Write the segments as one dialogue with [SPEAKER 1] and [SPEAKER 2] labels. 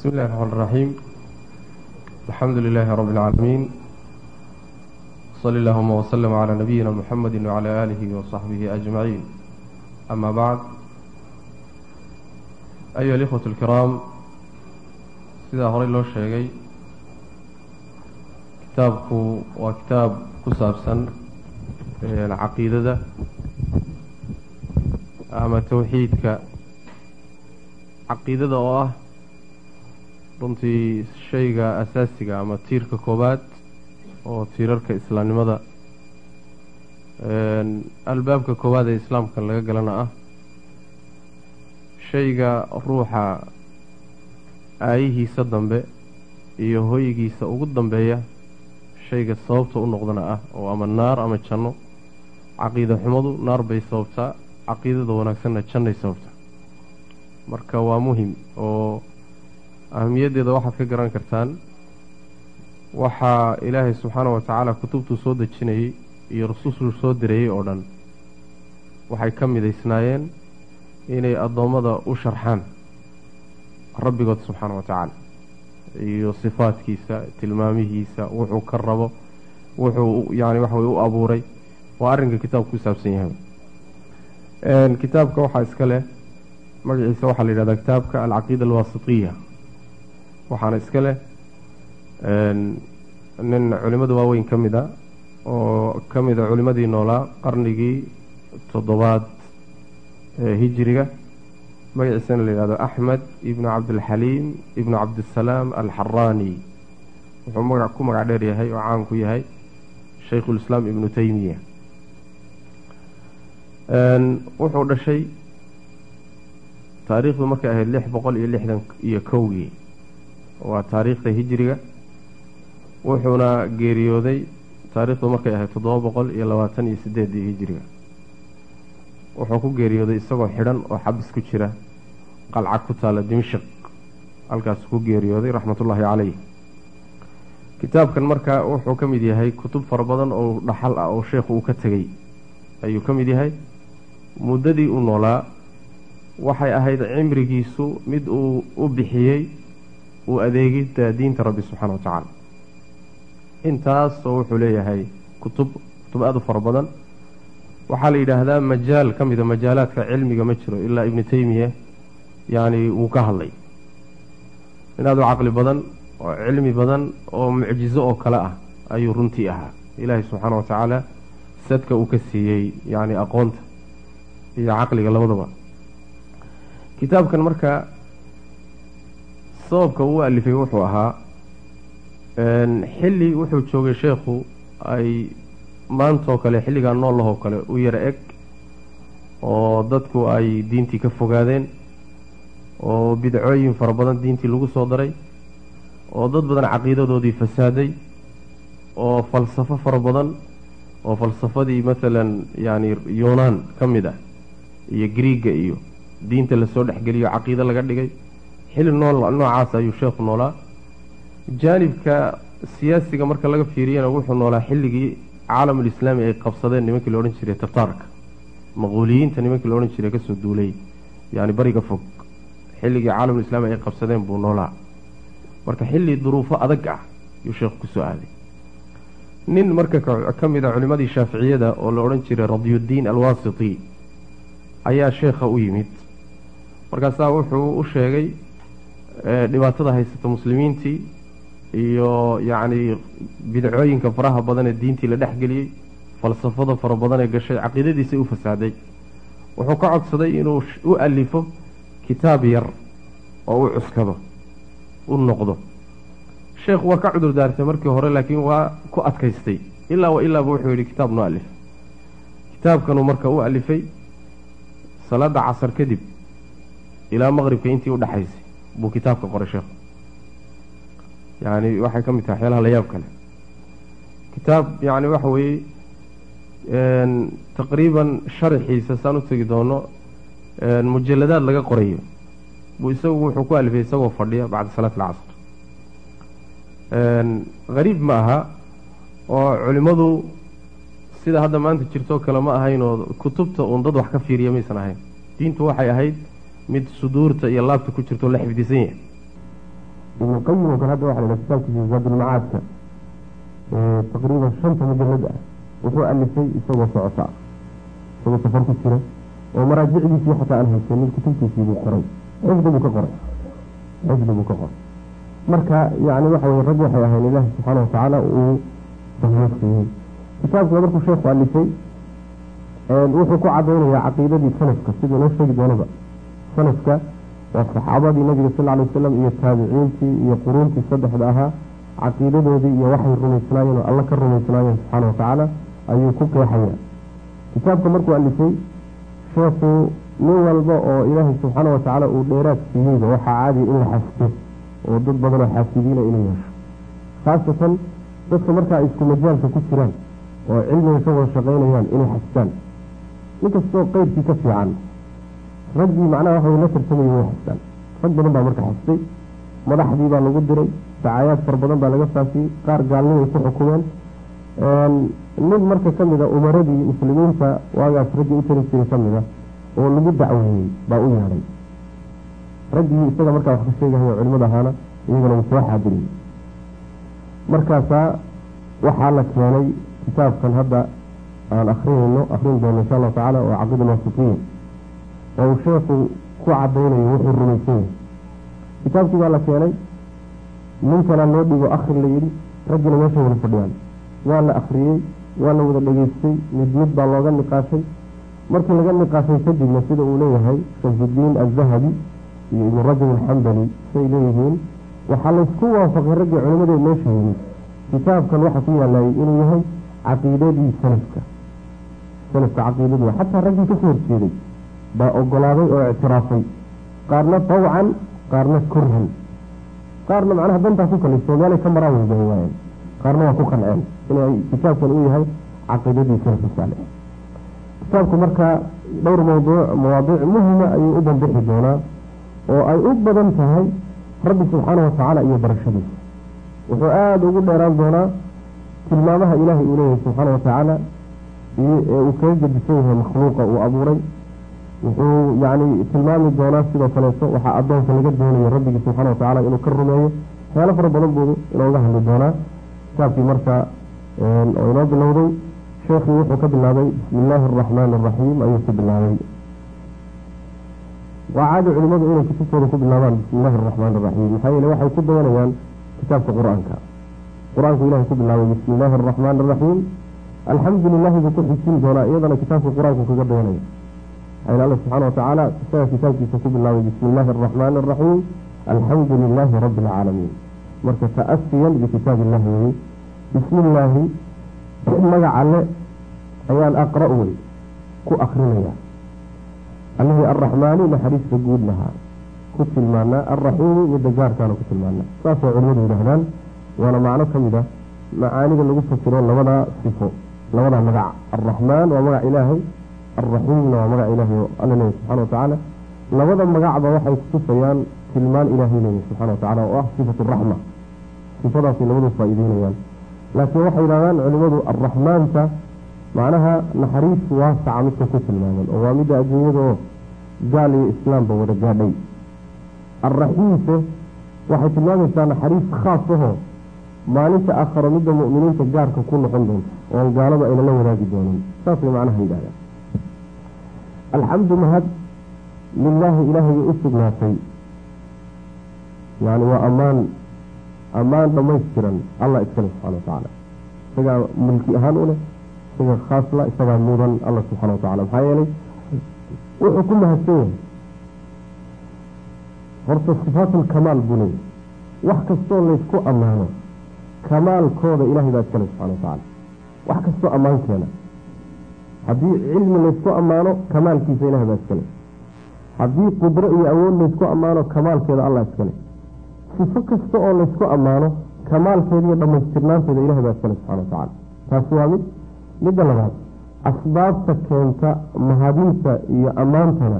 [SPEAKER 1] بسم الله الرحمن الرحيم الحمد لله رب العالمين صلى اللهم وسلم على نبينا محمد وعلى آله وصحبه أجمعين أما بعد أيها الإخوة الكرام سيدا هوري لو شيغي كتابكو وكتاب كسابسا العقيدة أما توحيدك caqiidada oo ah runtii shayga asaasiga ama tiirka koowaad oo tiirarka islaamnimada albaabka koowaad ee islaamkan laga galana ah shayga ruuxa aayihiisa dambe iyo hoygiisa ugu dambeeya shayga sababta u noqdana ah oo ama naar ama janno caqiida xumadu naar bay sababtaa caqiidada wanaagsanna jannay sababtaa. Marka waa muhiim oo ahamiyaddeeda waxaad ka garan kartaan. Waxaa ilaahay subxaanahu watacaala kutubtuu soo dejinayey iyo rusushuu soo dirayey oo dhan. Waxay ka midaysnaayeen inay addoommada u sharxaan rabbigood subxaana wa tacaala. Iyo sifaadkiisa tilmaamihiisa wuxuu ka rabo wuxuu yani waxa weye u abuuray. Waa arrinka kitaabku ku saabsan yahay. Kitaabka waxaa iska leh magaciisa waxaa la yidhahdaa kitaabka alcaqiida alwaasitiya waxaana iska leh nin culimmada waaweyn ka mid a oo ka mid a culimmadii noolaa qarnigii toddobaad ee hijiriga magaciisana la yidhahdo axmed ibnu cabdilxaliim ibnu cabdisalaam alxaraani wuxuu maga ku magac dheer yahay oo caan ku yahay shaykhulislaam ibnu teymiya wuxuu dhashay taariikhdu markay ahayd lix boqol iyo lixdan iyo kowgii waa taariikhda hijiriga. Wuxuuna geeriyooday taariikhdu markay ahayd toddoba boqol iyo labaatan iyo sideedii hijiriga. Wuxuu ku geeriyooday isagoo xidhan oo xabis ku jira qalca ku taala dimashik halkaasuu ku geeriyooday raxmatullaahi caleyh kitaabkan marka wuxuu ka mid yahay kutub fara badan oo dhaxal ah oo sheekhu uu ka tegey. Ayuu ka mid yahay muddadii uu noolaa waxay ahayd cimrigiisu mid uu u bixiyey uu adeegidda diinta rabbi subxaana tacaala. Intaasoo wuxuu leeyahay kutub kutub aada u fara badan. Waxaa la yidhaahdaa majaal ka mida majaalaadka cilmiga ma jiro ilaa ibnu teymiya yacni wuu ka hadlay. In aada u caqli badan oo cilmi badan oo mucjizo oo kale ah ayuu runtii ahaa. Ilaahay subxaana wa tacaala sadka uu ka siiyey yacni aqoonta iyo caqliga labadaba. Kitaabkan marka sababka uu alifay wuxuu ahaa xilli wuxuu joogay sheekhu ay maantoo kale xilligaa noollahoo kale u yara eg oo dadku ay diintii ka fogaadeen oo bidcooyin fara badan diintii lagu soo daray oo dad badan caqiidadoodii fasaaday oo falsafo fara badan oo falsafadii maalan yani yuunaan ka mid ah iyo griiga iyo diinta la soo dhexgeliyo caqiido laga dhigay nool noocaas ayuu sheekhu noolaa. Jaanibka siyaasiga marka laga fiiriyana wuxuu noolaa xilligii caalamulislaami ay qabsadeen nimankii la odhan jiray tartaarka. Maquuliyiinta nimankii la odhan jiray ka soo duulay. Yani bariga fog. Xilligii caalamulislaami ay qabsadeen buu noolaa. Marka xilli duruufo adag ah yuu sheekhu ku soo aaday. Nin marka ka mid a culimadii shaaficiyada oo la odhan jiray radyuddiin alwasiti ayaa sheekha u yimid. Markaasaa wuxuu u sheegay dhibaatada haysata muslimiintii iyo yacni bidcooyinka faraha badan ee diintii la dhexgeliyey falsafada fara badan ee gashay caqiidadiisay u fasaaday. Wuxuu ka codsaday inuu u alifo kitaab yar oo u cuskado u noqdo. Sheekhu waa ka cudur daartay markii hore laakiin waa ku adkaystay. Ilaa wa ilaaba wuxuu yidhi kitaab noo alif kitaabkanuu marka u alifay salaada casar kadib ilaa maqribka intii u dhexaysay buu kitaabka qoray sheekhu yacni waxay ka mid tahay waxyaalaha la yaab kale. Kitaab yacni waxa weeye taqriiban sharxiisa saan u tegi doono mujaladaad laga qorayo. Buu isagu wuxuu ku alifay isagoo fadhiya bacda salaat alcasr hariib ma aha oo culimmadu sida hadda maanta jirtoo kale ma ahayn oo kutubta uun dad wax ka fiiriya maysan ahayn. Diintu waxay ahayd mid suduurta iyo laabta ku jirto la xifdisan yahay.
[SPEAKER 2] Ibnu qayim oo kale hadda waxa la kitaabkiisa zaadulmacaadka taqriiban shanta mujalad ah wuxuu alifay isagoo socota isagoo safar ku jira oo maraajicdiisii xataa aan haysanin kutubtiisii buu qoray. Xifdi buu ka qoray. Xifdi buu ka qoray. Marka yani waxa weye rag waxay ahayn ilaahi subxaana watacaala uu fahmo siiyey kitaabka markuu sheekhu alifay wuxuu ku cadaynayaa caqiidadii salafka siduu noo sheegi doonaba salafka waa saxaabadii nabiga sal ly wasalam iyo taabiciintii iyo quruuntii saddexda ahaa caqiidadoodii iyo waxay rumaysnaayeen oo alla ka rumaysnaayeen subxaana watacaala ayuu ku qeexaya kitaabka markuu alifay sheekhu nin walba oo ilaahay subxaana watacaala uu dheeraad siiyeyba waxaa caadiya in la xasdo oo dad badanoo xaasidiina inuu yeesho. Khaasatan dadka markaa ay isku majaalka ku jiraan oo cilmiga ka wada shaqaynayaan inay xasdaan. Inkastoo qeyrkii ka fiican raggii macnaha waxa la tartamaya way xasdaan rag badan baa marka xasday madaxdii baa lagu diray. Dacayaad fara badan baa laga faafiyey qaar gaalnimay ku xukumeen. Nin marka ka mid a umaradii muslimiinta waagaas raggii u tari jiray ka mid a oo lagu dacweeyey baa u yeedhay. Raggii isaga markaa wax ka sheegahayo culimada ahaana iyagana wuu soo xaadiriyey. Markaasaa waxaa la keenay kitaabkan hadda aan akrinayno akrin doono insha allahu tacaala oo caqiida alwasiqiya oo uu sheekhu ku cadaynayo wuxuu rumaysan yahay kitaabkii baa la keenay ninkana loo dhigo akri la yidhi raggina meesha wada fadhiyaan. Waa la akriyey waa la wada dhegeystay mid mid baa looga niqaashay. Markii laga niqaashay kadibna sida uu leeyahay shamsudiin azahabi iyo ibnu rajab alxambali say leeyihiin waxaa laysku waafaqay raggii culimadee meesha yimid. Kitaabkan waxa ku yaalayay inuu yahay caqiidadii salafka salafka caqiidadii xataa raggii ka soo horjeeday baa ogolaaday oo ictiraafay. Qaarna tawcan qaarna kurhan. Qaarna macnaha dantaa ku kaliso meelay ka maraan waayeen qaarna waa ku qanceen inay kitaabkan uu yahay caqiidadii salafka saalix kitaabku marka dhowr mawduuc mawaadiic muhima ayuu u banbixi doonaa oo ay u badan tahay rabbi subxaana watacaala iyo barashadiisa. Wuxuu aada ugu dheeraan doonaa tilmaamaha ilaahay uu leeyahay subxaana watacaala ee uu kaga gedisan yahay makhluuqa uu abuuray wuxuu yani tilmaami doonaa sidoo kaleeto waxaa addoonka laga doonayo rabbigii subxana watacaala inuu ka rumeeyo. Waxyaalo fara badan buu inooga hadli doonaa. Kitaabkii marka oo inoo bilowday sheekhii wuxuu ka bilaabay bismi illaahi araxmaani araxiim ayuu ku bilaabay. Waa caadi culimadu inay kutubtooda ku bilaabaan bismi illaahi araxmaani araxiim maxaa yeele waxay ku dayanayaan kitaabka qur'aanka. Qur'aanku ilahay ku bilaabay bismi illaahi araxmaani araxiim alxamdu lilahi buu ku xijin doonaa iyadana kitaabka qur'aanku kaga dayanaya alla subxaana watacaala isaga kitaabkiisa ku bilaabay bismi illaahi araxmaani araxiim alxamdu lilaahi rabbi alcaalamiin marka ta'asiyan bikitaab illahi weye bismi illaahi magac ayaan aqra' wey ku akrinaya allihii arraxmaani naxariista guud lahaa ku tilmaanaa alraxiimi midda gaarkaana ku tilmaanaa saasay culimadu yidhaahdaan waana macno ka mid macaanida lagu fasiro labadaa sifo. Labadaa magac alraxmaan waa magac ilaahay alraxiimna waa magac ilaahay oo alla leeyahy subxana watacaala labada magacba waxay kutusayaan tilmaan ilaahay leeyahy subxana watacala oo ah sifatu raxma sifadaasay labadu faa-iideynayaan laakiin waxay yidhahdaan culimadu arraxmaanta macnaha naxariis waasaca midka ku tilmaaman oo waa midda adduunyada oo gaal iyo islaamba wada gaadhay alraxiimse waxay tilmaamaysaa naxariis khaas ahoo maalinta aakharo midda mu'miniinta gaarka ku noqon doonto oon gaalada ayna la wadaagi doonin saasay macnaha yidhahdaan alxamdu mahad lilaahi ilaahayay u sugnaatay. Yani waa ammaan ammaan dhammaystiran allah iskale subxana watacaala isagaa mulki ahaan u leh isaga khaasla isagaa mudan alla subxana watacala maxaa yeelay wuxuu ku mahadsan yahay. Horta sifaatulkamaal buu leeyahy wax kastoo laysku ammaano kamaalkooda ilahay baa iskale subxana watacaala wax kastoo ammaan keena haddii cilmi laysku ammaano kamaalkiisa ilahay baa iskale. Haddii qudro iyo awood laysku ammaano kamaalkeeda allah iskale. Sifo kasta oo laysku ammaano kamaalkeeda iyo dhammaystirnaanteeda ilahay baa iskale subxana watacaala taasi waa mid midda labaad asbaabta keenta mahadinta iyo ammaantana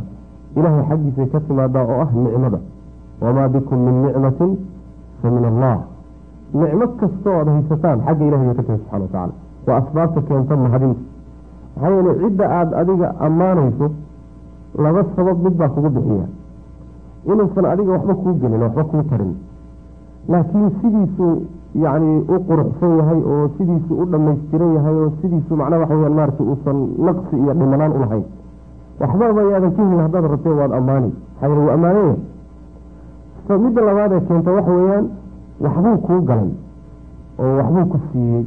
[SPEAKER 2] ilaahay xaggiisay ka timaadaa oo ah nicmada. Wamaa bikum min nicmatin fa min allah. Nicmo kasta oo ad haysataan xagga ilahay bay ka timi subxana watacaala waa asbaabta keenta mahadinta maxaa cidda aada adiga ammaanayso laba sabab mid baa kugu bixiya. Inuusan adiga waxba kuu gelin waxba kuu tarin. Laakiin sidiisuu yacni u quruxsan yahay oo sidiisuu u dhammaystiran yahay oo sidiisuu macnaha waxa weyaan maarata uusan naqsi iyo dhimanaan u lahayn. Waxbaba yaadan ka helin haddaad rabtee waad ammaani. Maxaa wuu ammaanaya so midda labaad ee keenta waxa weeyaan waxbuu kuu galay oo waxbuu ku siiyey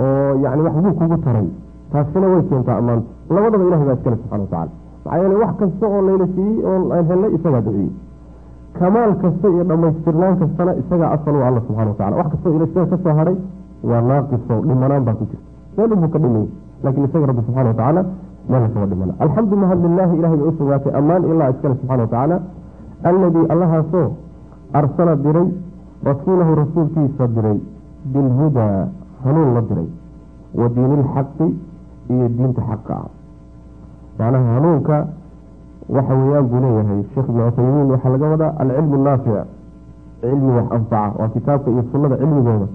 [SPEAKER 2] oo yacni waxbuu kugu taray taasina way keentaa ammaanta labadaba ilahay baa iskale subxana watacala maxaa yeele wax kasta oo layna siiyey oo aan helnay isagaa bixiyey kamaal kasta iyo dhammaystirnaan kastana isagaa asal u alla subxana watacala wax kastoo ilasia ka soo hadhay waa naaqiso dhimanaan baa ku jirta meel unbuu ka dhimay laakiin isaga rabbi subxana watacaala meel kaga dhimana alxamdu mahad lilahi ilahay bay u sugnaatay ammaan ilaa iskale subxana watacaala alladii allahaasoo arsala diray rasuulahu rasuulkiisa diray bilhudaa hanuun la diray wa diini ilxaqi iyo diinta xaqa. Ah macnaha hanuunka waxa weeyaan buu leeyahay sheekh ibnu cuthaymiin waxaa laga wadaa alcilmu naafic cilmi wax anfaca waa kitaabka iyo sunnada cilmigooda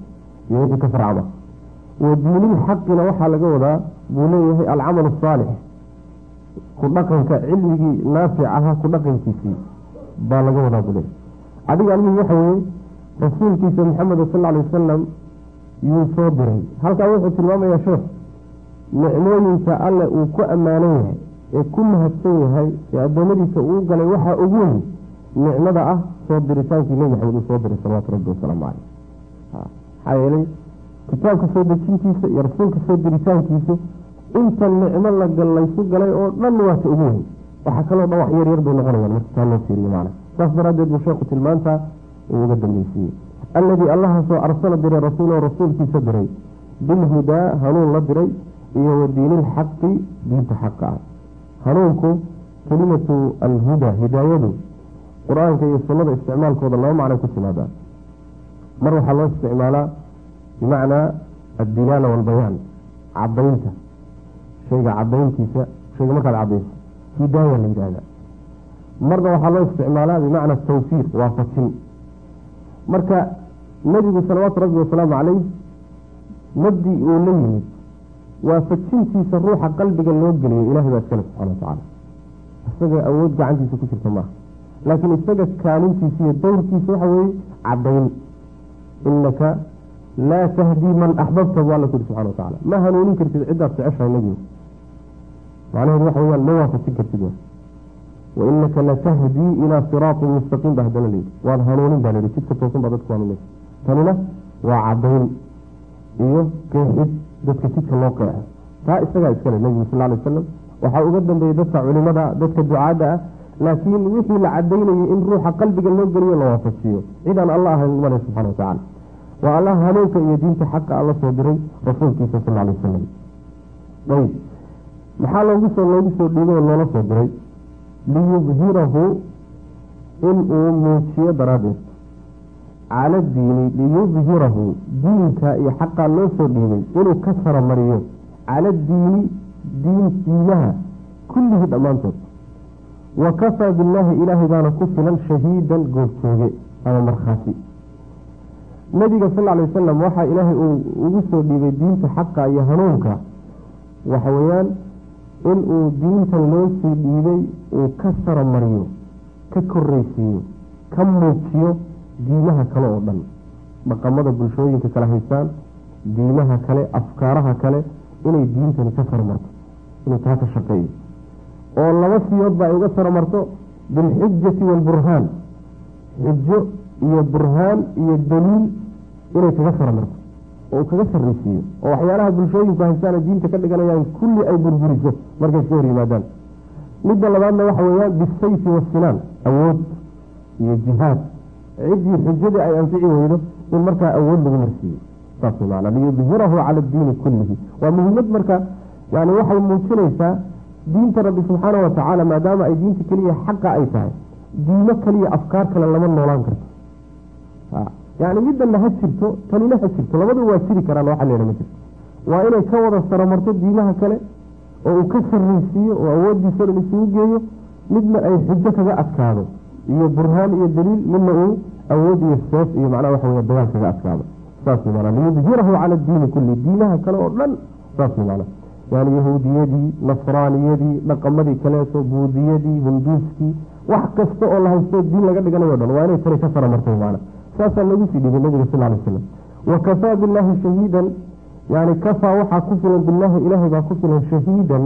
[SPEAKER 2] iyo wixii ka farcama wa diinilxaqina waxaa laga wadaa buu leeyahay alcamal asaalix ku dhaqanka cilmigii naafic ahaa ku dhaqankiisii baa laga wadaa buu leeyahay. Adiga almihi waxa weeye rasuulkiisa maxamed sal alay wasalam yuu soo diray. Halkaa wuxuu tilmaamayaa sheekh nicmooyinka alle uu ku ammaanan yahay ee ku mahadsan yahay ee addoommadiisa uu galay waxaa ugu weyn nicmada ah soo diritaankii nebi maxamed uu soo diray salawatu rabbi wasalaamu caleyh maxaa yeelay kitaabka soo dejintiisa iyo rasuulka soo diritaankiisa inta nicmo la laysu galay oo dhan waata ugu weyn. Waxaa kaloo dhan wax yaryar bay noqonayaan marka taa loo fiiriyo macna saas daraaddeed buu sheekhu tilmaantaa uu uga dambeysiiyey alladii allahaasoo arsala diray rasuulahu rasuulkiisa diray. Bilhudaa hanuun la diray iyo wa diinilxaqi diinta xaqa. Ah hanuunku kelimatu alhuda hidaayadu qur'aanka iyo sunnada isticmaalkooda laba macno ku timaadaa mar waxaa loo isticmaalaa bimacnaa addilaala walbayaan cadaynta shayga cadayntiisa shayga markaad cadayso hidaaya la yidhaahda marna waxaa loo isticmaalaa bimacna tawfiiq waafajin marka nebigu salawaatu rabbi wasalaamu caleyh mabdi uu la yimid waafajintiisa ruuxa qalbiga loo geliyay ilahay baa iskale subxana watacaala isaga awood gacantiisa ku jirta maaha laakiin isaga kaalintiisa iyo dowrkiisa waxa weeye cadayn inaka laa tahdii man axbabta bu alla ku yiri subxana watacala ma hanuunin kartid ciddaad jeceshahay nebigu macnaheedu waxa weyaan ma waafajin kartid wa inaka latahdii ilaa siraatin mustaqiim ba haddana layidhi waad hanuunin baa layidhi jidka toosan baa dadku hanuunaysa tanina waa cadayn iyo qeexid dadka jidka loo qeexo taa isagaa iskale nebigu sal alay wasalam waxaa uga dambeeyey dadka culimada dadka ducaadda ah laakiin wixii la cadaynayay in ruuxa qalbiga loo geliyo la waafajiyo cidaan alla ahayn male subxana watacala waa allah hanuunka iyo diinta xaqa alla soo diray rasuulkiisa sal alay wasalam ayb maxaa loogu soo loogu soo dhiibay oo loola soo diray? Liyudhirahu inuu muujiyo daraaddeed cala diini liyudhirahu diinka iyo xaqaa loo soo dhiibay inuu ka saromariyo cala diini diin diimaha kullihi dhammaantood. Wa kafaa billaahi ilaahay baana ku filan shahiidan goobjooge ama markhaati. Nabiga sal alay wasalam waxaa ilaahay uu ugu soo dhiibay diinta xaqa iyo hanuunka. Waxa weeyaan inuu diintan loo sii dhiibay uu ka saromariyo ka korreysiiyo ka muujiyo diimaha kale oo dhan dhaqamada bulshooyinka kala haystaan diimaha kale afkaaraha kale inay diintani ka saromarto inuu taa ka shaqeeyo oo laba siyoodba ay uga saromarto bilxujati waalburhaan xujo iyo burhaan iyo daliil inay kaga saromarto oo kaga sarreysiiyo oo waxyaalaha bulshooyinku haystaana diinta ka dhiganayaan kulli ay burburiso markay iska hor yimaadaan. Midda labaadna waxa weeyaan bisayfi wasinaan awood iyo jihaad ciddii xujadii ay anfici weydo in markaa awood lagu marsiiyo saas maana liyudhirahu cala diini kullihi. Waa muhiimad marka yani waxay muujinaysaa diinta rabbi subxaana watacaala maadaama ay diinta keliya xaqa ay tahay diimo kaliya afkaar kale lama noolaan karto. Yani midana ha jirto tanina ha jirto. Labadu waa jiri karaan waxa leha ma jirto. Waa inay ka wada saromarto diimaha kale oo uu ka sarreysiiyo oo awoodiisa dhan isugu geeyo midna ay xujo kaga adkaado iyo burhaan iyo daliil midna uu awood iyo seef iyo macnaha waxa wey dagaal kaga adkaado. Saas mana liyudhirahu cala diini kulli diimaha kale oo dhan saas mana yani yahuudiyadii nasraaniyadii dhaqamadii kaleeto buudiyadii hunduuskii wax kasta oo la haysto diin laga dhiganayo dhan waa inay tani ka saramartay maana saasaa lagu sii dhibay nabiga sal alay slam wakafaa billaahi shahiidan yani kafaa waxaa ku filan bilaahi ilaahay baa ku filan shahiidan.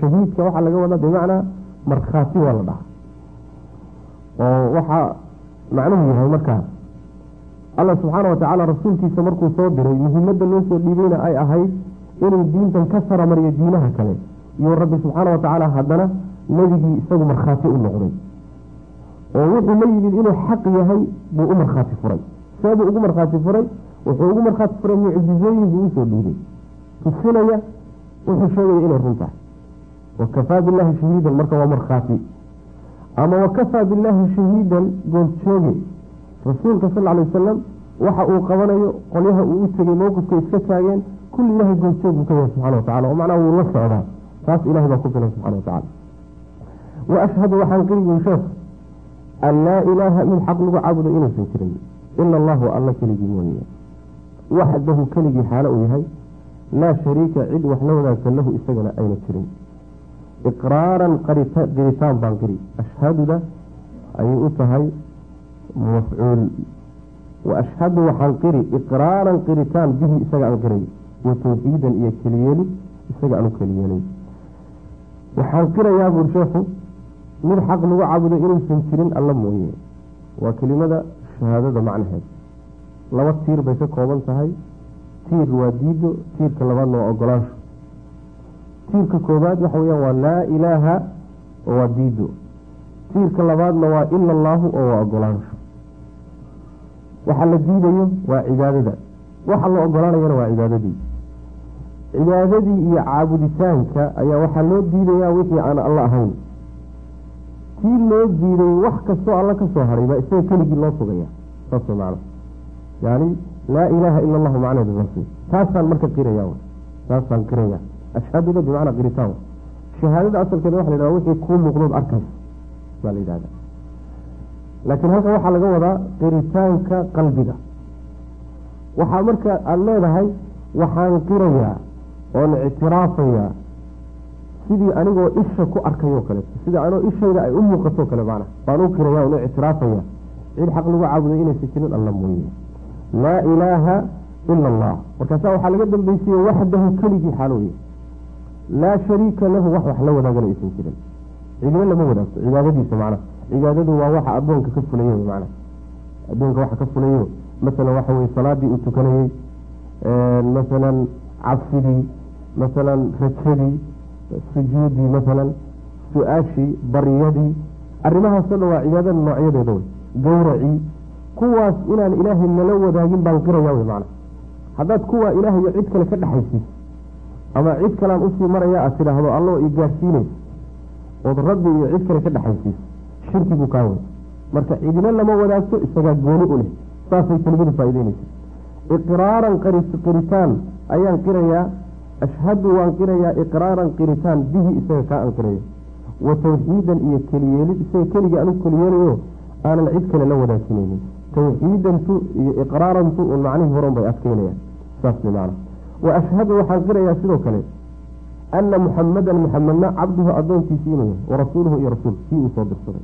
[SPEAKER 2] Shahiidka waxaa laga wadaa bimacnaa markhaati waa la dhaha oo waxaa macnuhu yahay markaa allah subxaana wa tacaala rasuulkiisa markuu soo diray muhimadda loo soo dhiibayna ay ahayd inuu diintan ka saramariyo diinaha kale. Iyo rabbi subxaana wa tacaala haddana nebigii isagu markhaati u noqday. Oo wuxuu la yimid inuu xaq yahay buu u markhaati furay. Seebuu ugu markhaati furay wuxuu ugu markhaati furay mucjizooyin u soo dhiibay. Tusinaya wuxuu sheegaya inay run tahay wakafaa billaahi shahiidan marka waa markhaati ama wakafaa billaahi shahiidan gooltooge rasuulka sal alay wasalam waxa uu qabanayo qolyaha uu u tegay mowqifka iska taageen kulli ilahay gooljoog buu ka yahay subxana wa tacala oo macnaha wuu la socdaa. Taas ilahay baa ku filan subxana wa tacala wa ashhadu waxaan qirigin sheekh an laa ilaaha mid xaq lagu caabudo inuusan jirin ila allahu alla keligii mooye. Waxdahu keligii xaalo uu yahay. Laa shariika cid wax la wadaagsan lahu isagana ayna jirin iqraaran qiritaan baan qiri ashhaduda ayay u tahay mafcuul. Wa ashhadu waxaan qiri iqraaran qiritaan bihi isaga aan qiray wa tawxiidan iyo keliyeeli isaga aan u keliyeelay waxaan qirayaa buur sheekhu mid xaq lagu caabudo inuusan jirin alla mooye. Waa kelimada shahaadada macnaheed. Laba tiir bay ka kooban tahay. Tiir waa diido tiirka labaadna waa ogolaansho tiirka koobaad waxa weyaan waa laa ilaaha oo waa diido tiirka labaadna waa ila allaahu oo waa ogolaansho. Waxa la diidayo waa cibaadada. Waxa la ogolaanayana waa cibaadadii. Cibaadadii iyo caabuditaanka ayaa waxaa loo diidayaa wixii aan alla ahayn. Kii loo diiday wax kastoo alla ka soo haray baa isaga keligii loo sugaya saas man yani laa ilaaha ila allahu macneedu saas taasaan marka qiraya taasaan qiraya ashhaduda bimacnaa qiritaan shahaadada asalkeeda waxa la yhahda wixii kuu muuqdood arkaysa baa la yidhahda laakiin halkan waxaa laga wadaa qiritaanka qalbiga waxaa marka aada leedahay waxaan qirayaa oon ictiraafayaa sidii anigoo isha ku arkayoo kaleeto sidii anoo ishayda ay u muuqatoo kale macna baan u qiraya oon ictiraafaya cid xaq lagu caabuday inaysan jirin alla mooye laa ilaaha ila allah markaasaa waxaa laga dambaysiye waxdahu keligii xaalooye laa shariika lahu wax wax la wadaagana aysan jirin. Cidina lama wadaagto cibaadadiisa macna. Cibaadadu waa waxa addoonka ka fulayo macna. Addoonka waxa ka fulayo masalan waxa weye salaadii uu tukanayey masalan cabsidii masalan rajadii sujuudii masalan su'aashii baryadii. Arrimahaasoo dhan waa cibaadada noocyadeeda wey gowracii kuwaas inaan ilaahay nala wadaagin baan qiraya wey macna. Haddaad kuwaa ilaahay iyo cid kale ka dhexaysiis ama cid kalean u sii maraya aad tidhaahdo alloo i gaarsiinaysa ood rabbi iyo cid kale ka dhexaysiis shirkigu kaa wey marka cidina lama wadaagto isagaa gooni u leh. Saasay kelimadu faa'ideynaysa iqraaran qiritaan ayaan qirayaa. Ashhadu waan qirayaa iqraaran qiritaan bihi isaga kaa aan wa tawxiidan iyo keliyeelid isaga keligii anu keliyeelayo aanan cid kale la wadaagsinaynin tawxiidantu iyo iqraarantu un macnihii horan bay adkeynayaan. Saas macna wa ashhadu waxaan qirayaa sidoo kale ana muxamadan muxamedna cabduhu addoonkiisi inuu yahay warasuuluhu iyo rasuul kii uu soo dirsaday.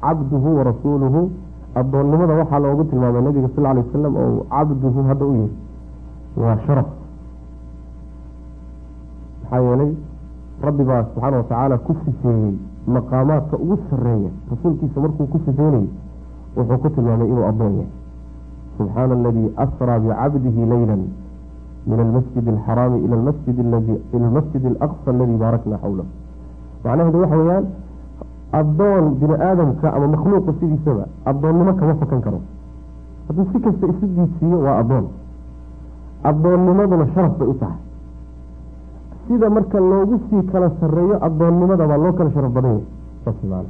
[SPEAKER 2] Cabduhu warasuuluhu addoonnimada waxaa loogu tilmaamay nabiga sal alay wasalam oo cabduhu hadda u yihi waa sharaf. Maxaa yeelay rabbi baa subxaana watacaala ku sifeeyey maqaamaadka ugu sareeya rasuulkiisa markuu ku sifeynayay wuxuu ku tilmaamay inuu addoon yahay. Subxaana aladii asraa bicabdihi leyla min almasjid alxaraami ila almasjid alaqsa aladii baarakna xawlah macnaheedu waxa weeyaan addoon bini aadamka ama makhluuqa sidiisaba addoonnimo kama fakan karo hadduu si kasta isu diidsiiyo waa addoon addoonnimaduna sharaf bay u tahay sida marka loogu sii kala sareeyo addoonnimada baa loo kala sharaf badan yahay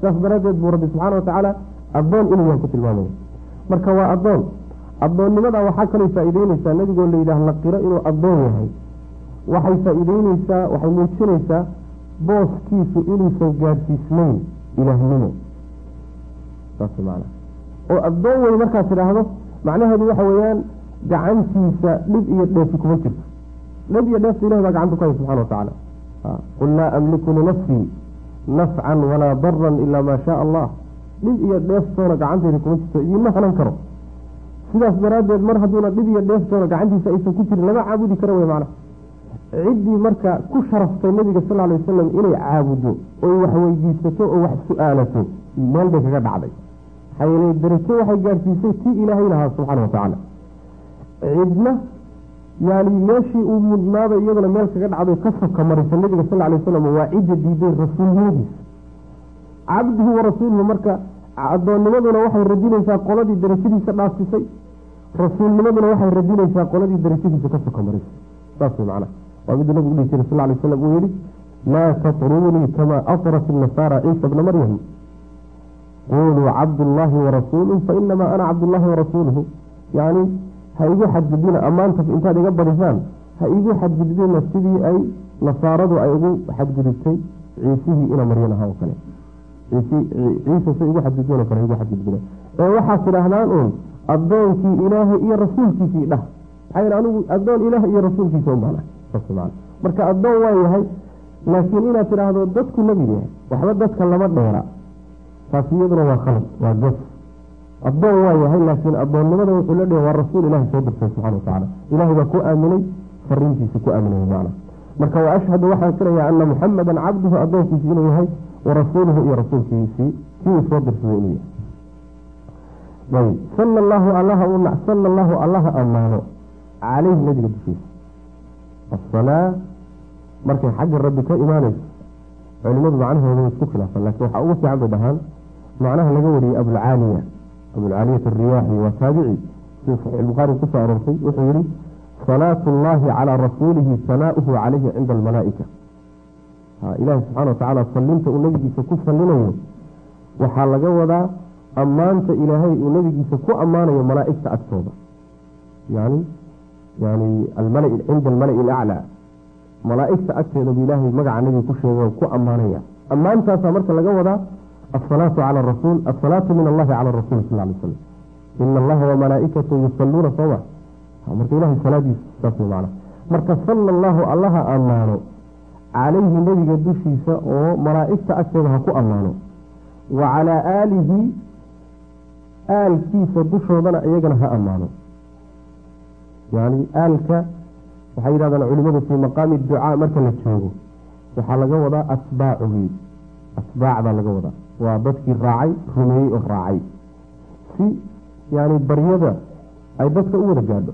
[SPEAKER 2] saas daraaddeed buu rabbi subxaana watacaala addoon inuu yahan ku tilmaamaya marka waa addoon addoonnimada waxaa kaloo faa-iideyneysaa nebigoo la yidhaah la qiro inuu addoon yahay. Waxay faa-iideyneysaa waxay muujinaysaa booskiisu inuusan gaadhsiisnayn ilaahnimo saas maana oo addoon wey markaad tidhaahdo macnaheedu waxa weeyaan gacantiisa dhib iyo dheefi kuma jirto. Dhib iyo dheefta ilahi baa gacanta ku haya subxana watacaala qul laa amliku linafsii nafcan walaa daran ilaa maa shaa allah. Dhib iyo dheeftoona gacanteyda kuma jirto idiinma hanan karo sidaas daraaddeed mar hadduuna dhib iyo dheeftoona gacantiisa aysan ku jirin lama caabudi karo wey macnaha ciddii marka ku sharaftay nabiga sal alay wasalam inay caabudo oy wax weydiisato oo wax su'aalato meel bay kaga dhacday. Maxaa yeele darajo waxay gaadhsiisay tii ilaahay lahaa subxaana wa tacaala cidna yani meeshii uu mudnaabay iyaduna meel kaga dhacday ka soka marisa nabiga sal alay wasalam waa cidda diiday rasuulnimadiisa. Cabduhu wa rasuuluhu marka addoonnimaduna waxay radinaysaa qoladii darajadiisa dhaafsisay rasuulnimaduna waxay radinaysaa qoladii darajadiisa ka soka marisa saas macnaha. Waa miduu nabigu dhihi jiray sal lay slam uu yihi laa tatruunii kama atrat inasaara ciisa bna maryam. Quluu cabdullaahi warasuuluh fainamaa ana cabdullaahi warasuuluhu yani ha igu xadgudbina ammaanta intaad iga badisaan ha igu xadgudbina sidii ay nasaaradu ay ugu xadgudubtay ciisihii ina maryan ahaa oo kale. Ciise say ugu xadgudbeen oo kale igu xadgudbina. Ee waxaad tidhaahdaan uun addoonkii ilaahay iyo rasuulkiisii dhah. Maxaa anigu addoon ilaah iyo rasuulkiisa marka addoon waa yahay laakiin inaad tidhaahdo dadku nebi yahay waxba dadka lama dheera. Taas iyaduna waa khalad waa gas addoon waa yahay laakiin addoonnimada wuxuu la dheh waa rasuul ilahi soo dirtay subxana watacaala ilahay baa ku aaminay fariintiisa ku aaminay macna marka wa ashhadu waxaan filayaa ana muxamadan cabduhu addoonkiisi inuu yahay wa rasuuluhu iyo rasuulkiisii. Kii uu soo dirsaday inuu yahay sala allahu allaha sala allahu allaha ammaano caleyhi nabiga dushiisa asalaa markay xagga rabbi ka imaanayso culimadu macnahooda way isku khilaafan laakiin waxaa ugu fiican bay dhahaan macnaha laga wariyey abulcaaliya abulcaaliyat ariyaaxi waa taabici sida saxiixbukhaari ku soo aroortay wuxuu yihi salaatu llahi calaa rasuulihi sanaauhu calayhi cinda almalaa'ika. Ilaahi subxana watacaala sallinta uu nabigiisa ku sallinayo waxaa laga wadaa ammaanta ilaahay uu nabigiisa ku ammaanayo malaa'igta agtooda. Yani yani cinda almalai alaclaa malaa'igta agteeda buu ilaahay magaca nabiga ku sheegay ku ammaanaya. Ammaantaasaa marka laga wadaa asalaatu cala rasuul asalaatu min allahi cala rasuul sal lay slam ina allaha wamalaa'ikatu yusaluuna sooma marka ilahay salaadiisa saas wey macna. Marka sala allahu allaha ammaano. Calayhi nebiga dushiisa oo malaa'igta agteeda ha ku ammaano. Wa calaa aalihi aalkiisa dushoodana iyagana ha ammaano. Yani aalka waxay yidhahdaan culimadu fii maqaami ducaa marka la joogo waxaa laga wadaa atbaacuhi atbaacbaa laga wadaa. Waa dadkii raacay rumeeyey oo raacay. Si yani baryada ay dadka u wada gaadho.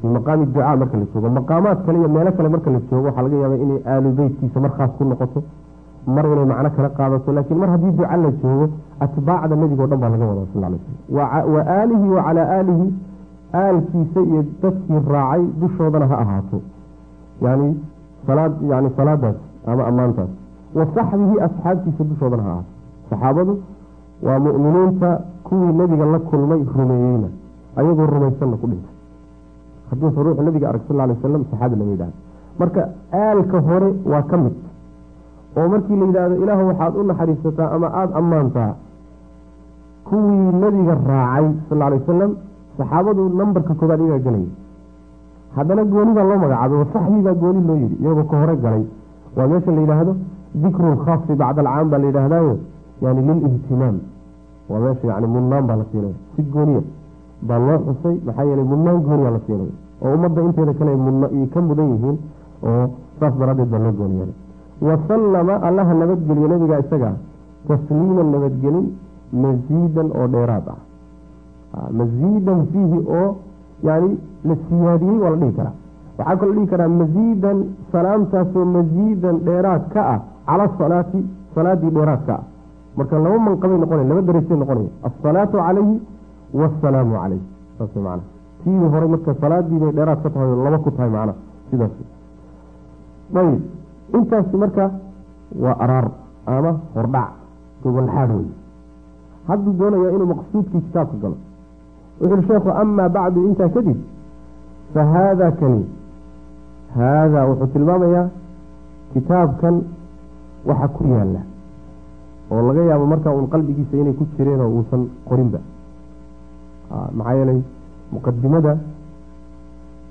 [SPEAKER 2] Fii maqaami ducaa marka la joogo maqaamaad kale iyo meelo kale marka la joogo waxaa laga yaaba inay aalu beytkiisa mar khaas ku noqoto mar inay macno kala qaadato laakiin mar haddii duca la joogo atbaacda nebigo dhan baa laga wadaa sal slm wa aalihi wa calaa aalihi aalkiisa iyo dadkii raacay dushoodana ha ahaato. Yani yani salaadaas ama ammaantaas. Wa saxbihi asxaabtiisa dushoodana ha ahaato. Saxaabadu waa mu'miniinta kuwii nebiga la kulmay rumeeyeyna ayagoo rumaysanna ku dhintay. Hadduusa ruuxu nabiga arag sal lay wasalam saxaabi lama yidhahdo marka aalka hore waa ka mid oo markii la yidhaahdo ilaahu waxaad u naxariisataa ama aada ammaantaa? Kuwii nebiga raacay sal lay wasalam saxaabadu nambarka koobaad iyagaa gelaya haddana gooni baa loo magacaabay wasaxbii baa gooni loo yidhi iyagoo ka hore galay. Waa meesha la yidhaahdo dikru lkhaasi bacda alcaam baa la yidhaahdaayo yani lilihtimaam waa meesha yani mudnaan baa la siinaya si gooniya baa loo xusay maxaa yeelay mudnaan gooniyaa la siinaya oo ummadda inteeda kale ay ka mudan yihiin oo saas daraaddeed baa loo gooni yeelay wasallama allaha nabadgeliyo nabiga isaga. Tasliiman nabadgelin masiidan oo dheeraad ah. Masiidan fiihi oo yani la siyaadiyey waa la dhihi karaa. Waxaa kaloo dhihi karaa masiidan salaamtaasoo masiidan dheeraad ka ah cala asalaati salaadii dheeraad ka ah. Marka laba manqabay noqonaya laba darajay noqonaya asalaatu calayhi waasalaamu calayh saas mana tiidii hore marka salaadii bay dheeraad ka tahay laba ku tahay macna sidaas. Ayb intaasi marka waa araar ama hordhac gogolxaad wey hadduu doonayaa inuu maqsuudkii kitaabka galo. Wuxu uhi sheekhu amaa bacdu intaa kadib fa haada kani. Haadaa wuxuu tilmaamayaa kitaabkan waxa ku yaalla oo laga yaabo markaa uun qalbigiisa inay ku jireen oo uusan qorinba. Maxaa yeelay muqadimada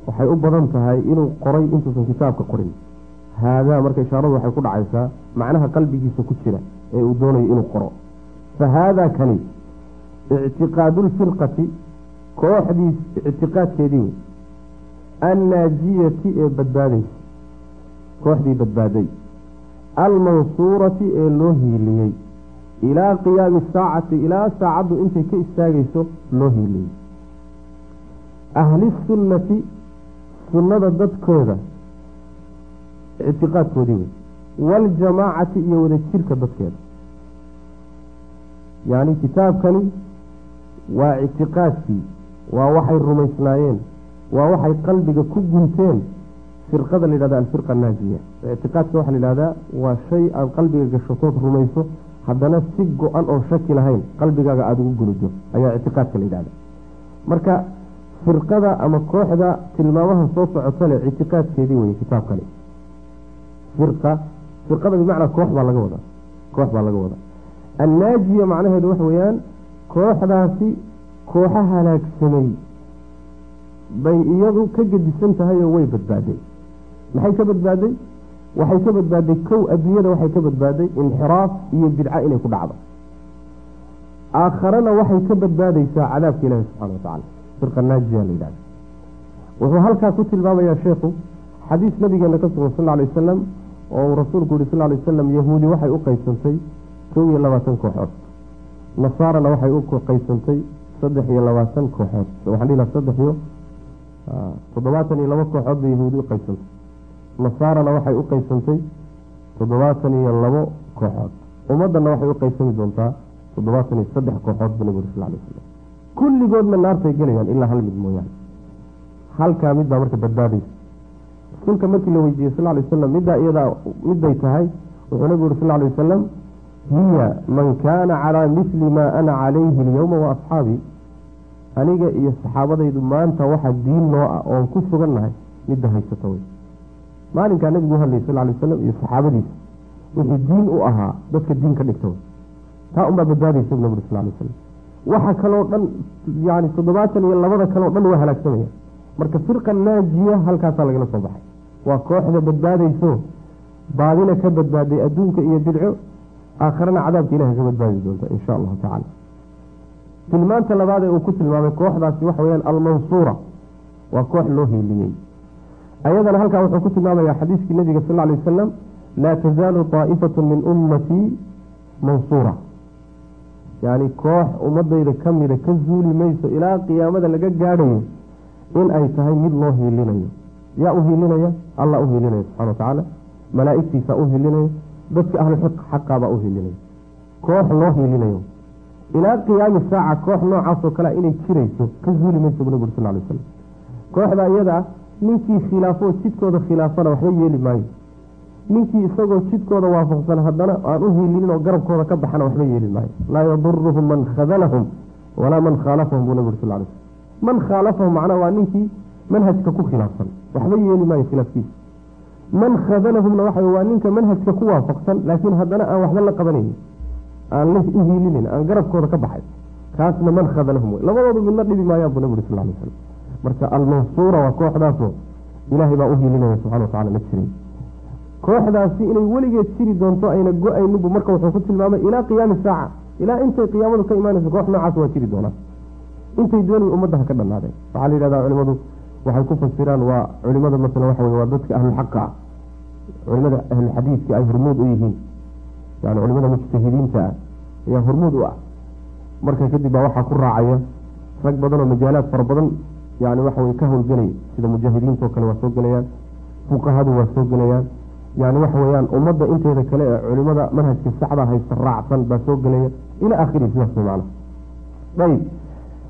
[SPEAKER 2] waxay u badan tahay inuu qoray intuusan kitaabka qorin haadaa marka ishaaradu waxay ku dhacaysaa macnaha qalbigiisa ku jira ee uu doonayo inuu qoro fa haadaa kani ictiqaadu lfirqati kooxdii ictiqaadkeedii wey annaajiyati ee badbaadaysa kooxdii badbaaday almansuurati ee loo hiiliyey ilaa qiyaami saacati ilaa saacaddu intay ka istaagayso loo hiiliyey ahlisunnati sunnada dadkooda ictiqaadkoodii wey waljamaacati iyo wada jirka dadkeeda yacni kitaabkani waa ictiqaadkii waa waxay rumaysnaayeen waa waxay qalbiga ku gunteen firqada la yidhahda alfirqa naajiya ictiqaadka waxaa la yidhahdaa waa shay aada qalbiga gashatood rumayso haddana si go-an oo shaki lahayn qalbigaaga aada ugu gunudo ayaa ictiqaadka la yidhahda marka firqada ama kooxda tilmaamaha soo socota leh ictiqaadkeedii weye kitaabkani firqa firqada bimacnaa koox baa laga wadaa koox baa laga wadaa. Annaajiya macnaheedu waxa weeyaan kooxdaasi kooxa halaagsamay bay iyadu ka gedisan tahay oo way badbaaday. Maxay ka badbaaday? Waxay ka badbaaday kow adduunyada waxay ka badbaaday inxiraaf iyo bidca inay ku dhacdo. Aakharana waxay ka badbaadaysaa cadaabka ilaahi subxana watacaala firqa naajiya la yidhahda wuxuu halkaa ku tilmaamayaa sheekhu xadiis nabigeena ka sugan sal alay wasalam oo uu rasuulku yihi sal lay wasalam yahuudi waxay u qaybsantay kow iyo labaatan kooxood. Nasaarana waxay u qaybsantay saddex iyo labaatan kooxood. Waxaan dhihi laha saddex iyo toddobaatan iyo labo kooxood bay yahuudi u qaybsantay. Nasaarana waxay u qaybsantay toddobaatan iyo labo kooxood. Ummadana waxay u qaybsami doontaa toddobaatan iyo saddex kooxood bu nabigu sal lay wasalam kulligoodna naartay gelayaan ilaa hal mid mooyaane. Halkaa mid baa marka badbaadaysa rasuulka markii la weydiiyey sal lay wasalam middaa iyadaa miday tahay wuxuu nabigu yuri sal lay wasalam hiya man kaana calaa mili maa ana calayhi alyowma wa asxaabii aniga iyo saxaabadaydu maanta waxa diin noo ah oon ku sugannahay midda haysata wey maalinkaa nabigu hadlayay sal lay wasalam iyo saxaabadiisa wixii diin u ahaa dadka diin ka dhigta wey taa unbaa badbaadaysa bu nabig sal lay wasalam waxa kaloo dhan yani toddobaatan iyo labada kaleo dhan waa halaagsamaya. Marka firqa naajiya halkaasaa lagala soo baxay waa kooxda badbaadayso. Baadina ka badbaaday adduunka iyo bidco. Aakharana cadaabka ilahi ka badbaadi doonta insha allahu tacala tilmaanta labaad ee uu ku tilmaamay kooxdaasi waxa weyaan almansuura. Waa koox loo hiiliyey ayadana halkaa wuxuu ku tilmaamaya xadiiskii nabiga sal lay wasalam laa tazaalu taa'ifatu min ummatii mansuura. Yani koox ummadayda ka mida ka zuuli mayso ilaa qiyaamada laga gaadhayo in ay tahay mid loo hiilinayo yaa u hiilinaya allah u hiilinaya subxana wa tacaala malaa'igtiisa u hiilinaya dadka ahlu xaqaabaa u hiilinaya koox loo hiilinayo ilaa qiyaami saaca koox noocaasoo kalea inay jirayso ka zuuli mayso bu sal lay wasalam kooxda iyada ninkii khilaafoo jidkooda khilaafana waxba yeeli maayo. Ninkii isagoo jidkooda waafaqsan haddana aan u hiilinin oo garabkooda ka baxana waxba yeeli maayo. Laa yaduruhum man khadalahum walaa man khaalafahum buu nabig sal lay slm man khaalafahum macnaa waa ninkii manhajka ku khilaafsan waxba yeeli maayo khilaafkiisa man khadalahumna waxa waa ninka manhajka ku waafaqsan laakiin haddana aan waxba la qabanaynin aan la u hiilinin aan garabkooda ka baxay kaasna man khadalahum wey labadoodu midna dhibi maayaan buu nabig sal lay slam marka almansuura waa kooxdaasoo ilaahay baa u hiilinaya subxana watacala ma jirin. Kooxdaasi inay weligeed jiri doonto ayna go'ayninbu marka wuxuu ku tilmaamay ilaa qiyaami saaca ilaa intay qiyaamadu ka imaanayso koox noocaas waa jiri doonaa. Intay doonay ummaddaha ka dhannaadeen. Waxaa la yidhahdaa culimadu waxay ku fasiraan waa culimada masalan waxa wey waa dadka ahlulxaqa ah. Culimada ahlulxadiidka ay hormuud u yihiin. Yani culimada mujtahidiinta ah ayaa hormuud u ah. Marka kadib baa waxaa ku raacaya rag badan oo majaalaad fara badan yani waxa wey ka howlgelaya sida mujaahidiinta oo kale waa soo gelayaan fuqahadu waa soo gelayaan. Yani waxa weyaan ummadda inteeda kale ee culimada manhajka saxda haysta raacsan baa soo gelaya ilaa akhirihi sidaas macna ayb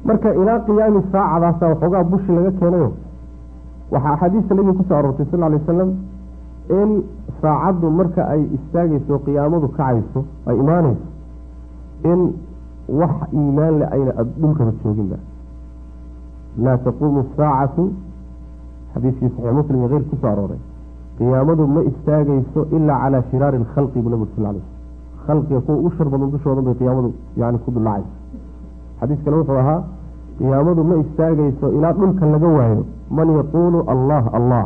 [SPEAKER 2] marka ilaa qiyaami saacadaasa waxoogaa bushi laga keenayo. Waxaa axaadiista nabiga ku soo aroortay sal lay wasalam in saacaddu marka ay istaagayso qiyaamadu kacayso ay imaanayso in wax iimaan le ayna dhulkaba jooginba laa taquumu saacatu xadiiskii saxiix muslim iyo keyrk ku soo arooray qiyaamadu ma istaagayso ilaa calaa shiraari lkhalqi buu nabig sal lay khalqiga kuwa u shar badan dushoodan bay qiyaamadu yani ku duldhacayso xadiis kale wuxuu ahaa qiyaamadu ma istaagayso ilaa dhulka laga waayo man yaquulu allah allah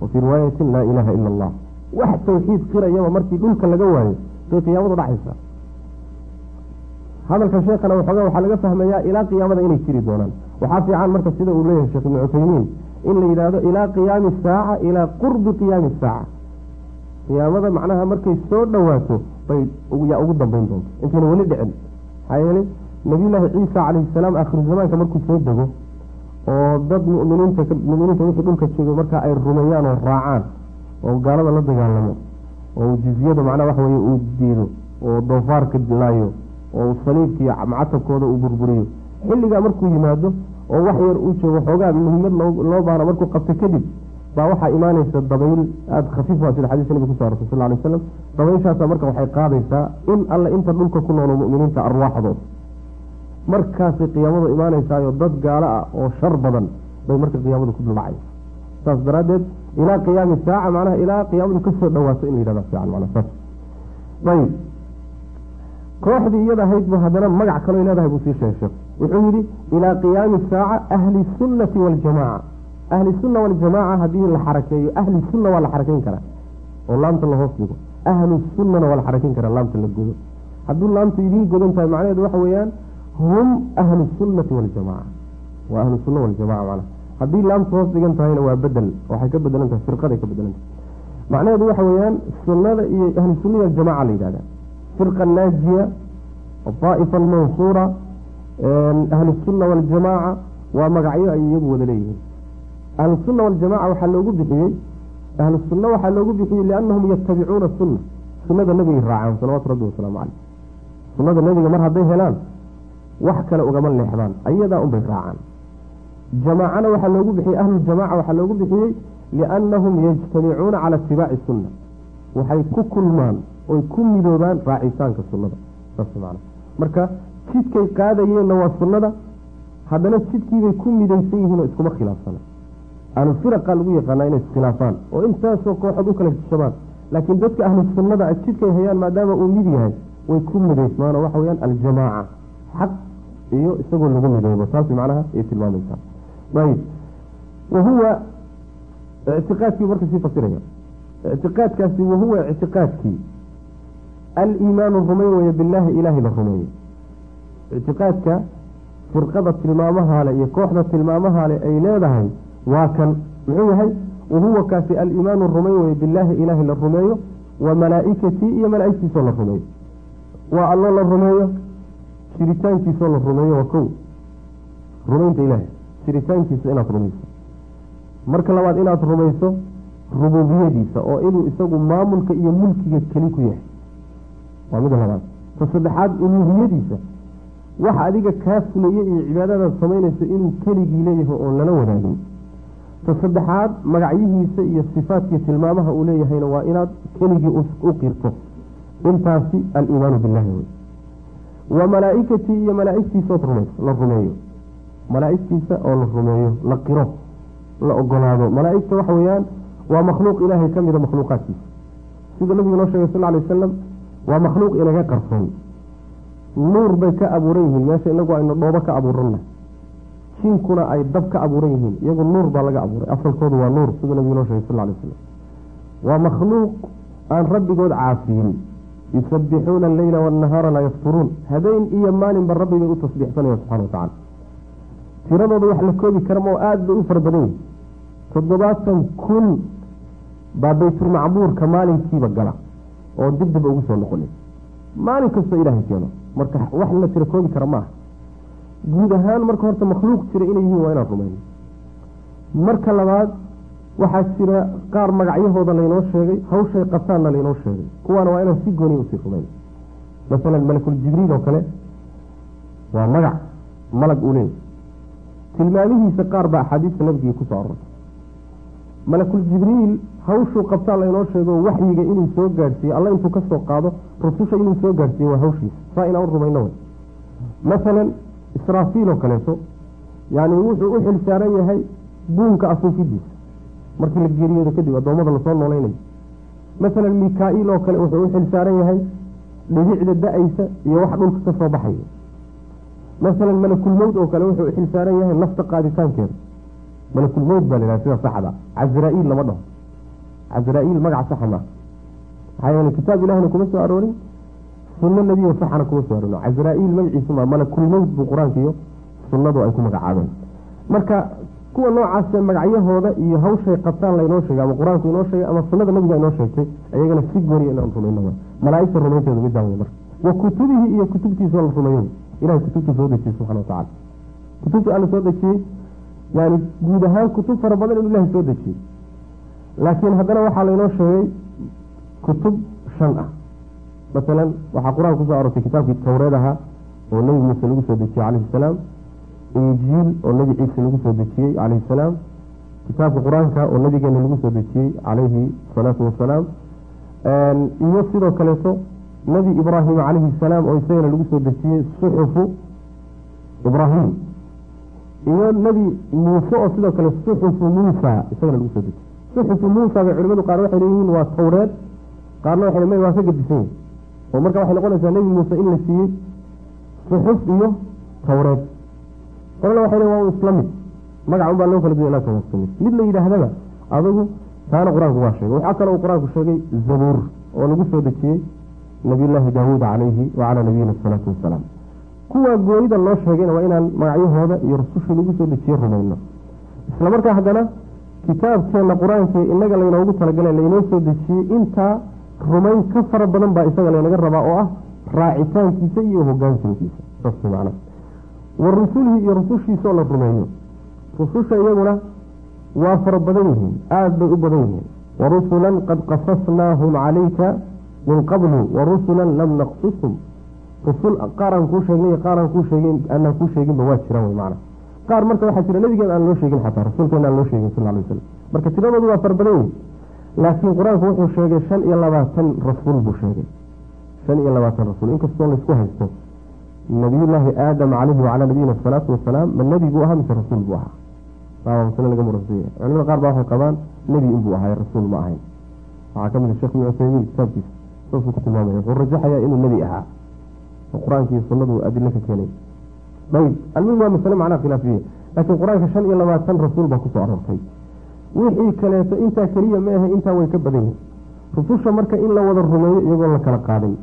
[SPEAKER 2] wa fii riwaayatin laa ilaaha ila allah wax tawxiid qirayaba markii dhulka laga waayo bay qiyaamadu dhacaysaa hadalka sheekhana waxoogaa waxaa laga fahmayaa ilaa qiyaamada inay jiri doonaan. Waxaa fiican marka sida uu leeyahay sheekh ibnu cuthaymiin in la yidhaahdo ilaa qiyaami saaca ilaa qurbi qiyaami saaca. Qiyaamada macnaha markay soo dhowaato bay yaa ugu dambeyn doonto. Intayna weli dhicin. Maxaa yeelay nabiyullaahi ciisa calayhi salaam aakhiru zamaanka markuu soo dego oo dad muminiinta muminiinta wixii dhulka joogay markaa ay rumeeyaan oo raacaan oo gaalada la dagaalamo oo jizyada macnaha waxa weye uu diido oo doofaarka dilaayo oo saliibkii macatabkooda uu burburiyo. Xilligaa markuu yimaado oo wax yar uu joogo xoogaa muhiimad loo baahno markuu qabto kadib baa waxaa imaanaysa dabayl aada khafiif a sida xadiiska nabiga kuso arortay sal lay slam dabayshaasa marka waxay qaadaysaa in alle inta dhulka ku noolo muminiinta arwaaxdooda markaasay qiyaamadu imaanaysaayo dad gaalo ah oo shar badan bay marka qiyaamadu ku dulacaysa saas daraaddeed ilaa qiyaami saaca macnaha ilaa qiyaamadu ka soo dhawaato in la yidhahda fiican manaa saas. Ayib. Kooxdii iyada ahayd bu haddana magac kaloo leedahay buu sii sheegay sheekh wuxuu yidhi ilaa qiyaami saaca ahli sunnati waljamaaca ahli sunna waljamaaca haddii la xarakeeyo ahli sunna waa la xarakeyn karaa oo laamta la hoos dhigo. Ahlu sunnana waa la xarakeyn karaa laamta la godo. Hadduu laamtu idiin godan tahay macnaheedu waxa weeyaan hum ahlu sunnati waljamaca waa ahlu sunna waljamaca macnaha haddii laamtu hoos dhigan tahayna waa bedel waxay ka bedelan tahay firqaday ka bedelan tahay macnaheedu waxa weeyaan sunnada iyo ahlu sunna waljamaca la yidhahda firqa naajiya daa'ifa almansuura ahlu sunna waljamaaca waa magacyo ay iyagu wada leeyihiin ahlu sunna waljamaca waxaa loogu bixiyey ahlu sunna waxaa loogu bixiyey liannahum yatabicuuna sunna sunnada nebigay raacaan salawaatu rabbi wasalaamu caleyh sunnada nebiga mar hadday helaan wax kale ugama leexdaan ayadaa unbay raacaan. Jamaacana waxaa loogu bixiyey ahluljamaca waxaa loogu bixiyey liannahum yajtamicuuna cala itibaaci sunna. Waxay ku kulmaan oy ku midoobaan raacitaanka sunnada saas maana marka jidkay qaadayeenna waa sunnada haddana jidkiibay ku midaysan yihiin oo iskuma khilaafsana. Ahlufiraqa lagu yaqaanaa inay iskhilaafaan oo intaasoo kooxood u kala jabaan laakiin dadka ahlu sunnada jidkay hayaan maadaama uu mid yahay way ku midaysmaan oo waxa weyaan aljamaaca xaq iyo isagoo lagu midoobo taas macnaha ay tilmaamaysaa. Ayib. Wahuwa ictiqaadkii marka sii fasiraya. Ictiqaadkaasi wahuwa ictiqaadkii aliimaanu rumayn weeye bilaahi ilaahay la rumeeyo ictiqaadka firqada tilmaamahaale iyo kooxda tilmaamahaale ay leedahay waa kan muxuu yahay? Wahuwa kaasi aliimaanu rumayn weye bilaahi ilaahay la rumeeyo wa malaa'ikatii iyo malaa'igtiisoo la rumeeyo. Waa allo la rumeeyo jiritaankiisoo la rumeeyo waa kow. Rumaynta ilaahay jiritaankiisa inaad rumayso. Marka labaad inaad rumayso rububiyadiisa oo inuu isagu maamulka iyo mulkiga keli ku yahay. Waa mida labaad. Ta saddexaad uluuhiyadiisa. Wax adiga kaa fulaya iyo cibaadadaad samaynaysa inuu keligii leeyahay oon lala wadaagin. Ta saddexaad magacyihiisa iyo sifaadkii tilmaamaha uu leeyahayna waa inaad keligii u qirto. Intaasi aliimaanu billahi wey wa malaa'ikatii iyo malaa'igtiisaod rumayso la rumeeyo. Malaa'igtiisa oo la rumeeyo la qiro la ogolaado. Malaa'igta waxa weeyaan waa makhluuq ilaahay ka mida makhluuqaadkiisa. Sida nabigu noo sheegay sal ly wasalam waa makhluuq inaga qarsoon. Nuur bay ka abuuran yihiin meesha inagu aynu dhoobo ka abuuranna jinkuna ay dab ka abuuran yihiin iyagu nuur baa laga abuuray. Asalkoodu waa nuur sida nabigu noo sheegay sal lay wasalam waa makhluuq aan rabbigood caafiyin yusabbixuuna alleyla waannahaara laa yafturuun habeen iyo maalinba rabbi bay u tasbiixsanayaan subxana wa tacala tiradooda wax la koobi karama oo aada bay u fara badan yihiin toddobaatan kun baa baytulmacbuurka maalinkiiba gala oo dib dib ugu soo noqonay maalin kastoo ilaahay keeno marka wax la tira koobi kara maaha guud ahaan marka horta makhluuq jira inay yihiin waa inaan rumayno marka labaad waxaa jira qaar magacyahooda laynoo sheegay hawshay qabtaanna laynoo sheegay. Kuwaana waa inaan si gooniya u sii rumayno masalan malakul jibriil oo kale waa magac malag uu tilmaamihiisa qaar baa axaadiista nabigii ku soo arortay. Malakul jibriil hawshuu qabtaa laynoo sheego waxyiga inuu soo gaadhsiiyo alla intuu ka soo qaado rususha inuu soo gaadhsiiyo waa hawshiisa. Saa inaan u rumayno wey masalan israafiil oo kaleeto yani wuxuu u xil saaran yahay buunka afuufidiisa markii la geeriyoodo kadib addoommada la soo noolaynayo masalan mika-iil oo kale wuxuu u xil saaran yahay dhibicda da'aysa iyo wax dhulka ka soo baxaya. Masalan malakulmowd oo kale wuxuu u xil saaran yahay nafta qaaditaankeeda. Malakulmowd baa lahaha sida saxda casraa-iil lama dhaho. Casraa-iil magaca saxa maa maxaa yeele kitaab ilahina kuma soo aroorin sunno nebiyo saxana kuma soo arino casraa-iil magaciisu maa malakulmowd buu qur'aanka iyo sunnadu ay ku magacaabeen. Marka kuwa noocaase magacyahooda iyo hawshay qabtaan laynoo sheegay ama qur'aanku inoo sheegay ama sunnada nabiga inoo sheegtay ayagana si gooniya inaan rumayno malaaigta rumaynteedu midaan wey marka. Wa kutubihii iyo kutubtiisa la rumeeyo. Ilahay kutubta soo dejiyey subxana watacala kutubta alla soo dejiyey yani guud ahaan kutub fara badan inuu ilahay soo dejiyey laakiin haddana waxaa laynoo sheegay kutub shan ah. Masalan waxaa qur'aanka ku soo arortay kitaabkii towreed ahaa oo nebi muuse lagu soo dejiyey calayhi salaam injiil oo nebi ciise lagu soo dejiyey calayhi salaam. Kitaabka qur'aanka oo nabigeena lagu soo dejiyey calayhi salaatu wasalaam iyo sidoo kaleeto nebi ibraahim calayhi salaam oo isagana lagu soo dejiyey suxufu ibraahim. Iyo nebi muuse oo sidoo kale suxufu muusa isagana lagu soo dejiyey. Suxufu muusa bay culimadu qaar waxay leeyihiin waa towreed qaarna waxay le waa ka gedisan yahi oo marka waxay noqonaysaa nebi muuse in la siiyey suxuf iyo towreed qolana waxay waa u isla mid magac un baa loo kala duya ilaa mid la yidhaahdaba adagu taana qur'aanku waa sheegay. Waxaa kaloo uu qur'aanku sheegay zabuur oo lagu soo dejiyey nabiyullaahi daawuud calayhi wa calaa nabiyina asalaatu wasalaam kuwaa goonida loo sheegayna waa inaan magacyahooda iyo rusushii lagu soo dejiye rumayno. Isla markaa haddana kitaabkeenna qur'aankee inaga laynoogu talagala laynoo soo dejiyey intaa rumayn ka fara badan baa isaga laynaga rabaa oo ah raacitaankiisa iyo hogaansankiisa wa rusulihi iyo rusushiisaoo la rumeeyo. Rususha iyaguna waa fara badan yihiin aada bay u badan yihiin. Warusulan qad qasasnaahum calayka min qablu warusulan lam naqsushum rusul qaaraan kuu sheegnay qaaraan kuu sheegin aanaan kuu sheeginba waa jiraan wey macna. Qaar marka waxaa jira nabigeena aan loo sheegin xataa rasuulkeena aan loo sheegin sal ly waslam marka tiradoodu waa fara badan yihiin laakiin qur'aanku wuxuu sheegay shan iyo labaatan rasuul buu sheegay. Shan iyo labaatan rasuul inkastoo laysku haysto nabiyullaahi aadam calayhi wacalaa nabiyina asalaatu wasalaam ma nebi buu ahaa mise rasuul buu ahaa. Aa masle laga murasaya culimada qaar baa waxay qabaan nebi inbuu ahay rasuul ma ahayn. Waxaa ka mid a sheekh ibn cuthaymiin kitaabkiisa saasuu ku tilmaamaya wuxuu rajaxayaa inuu nebi ahaa. Oo qur'aanka iyo sunnadu adilo ka keenay. Ayb almuhim waa masale macnaha khilaafiya laakiin qur'aanka shan iyo labaatan rasuul baa ku soo aroortay. Wixii kaleeto intaa keliya ma ahe intaa way ka badan yihiin rususha marka in la wada rumeeyo iyagoon la kala qaadin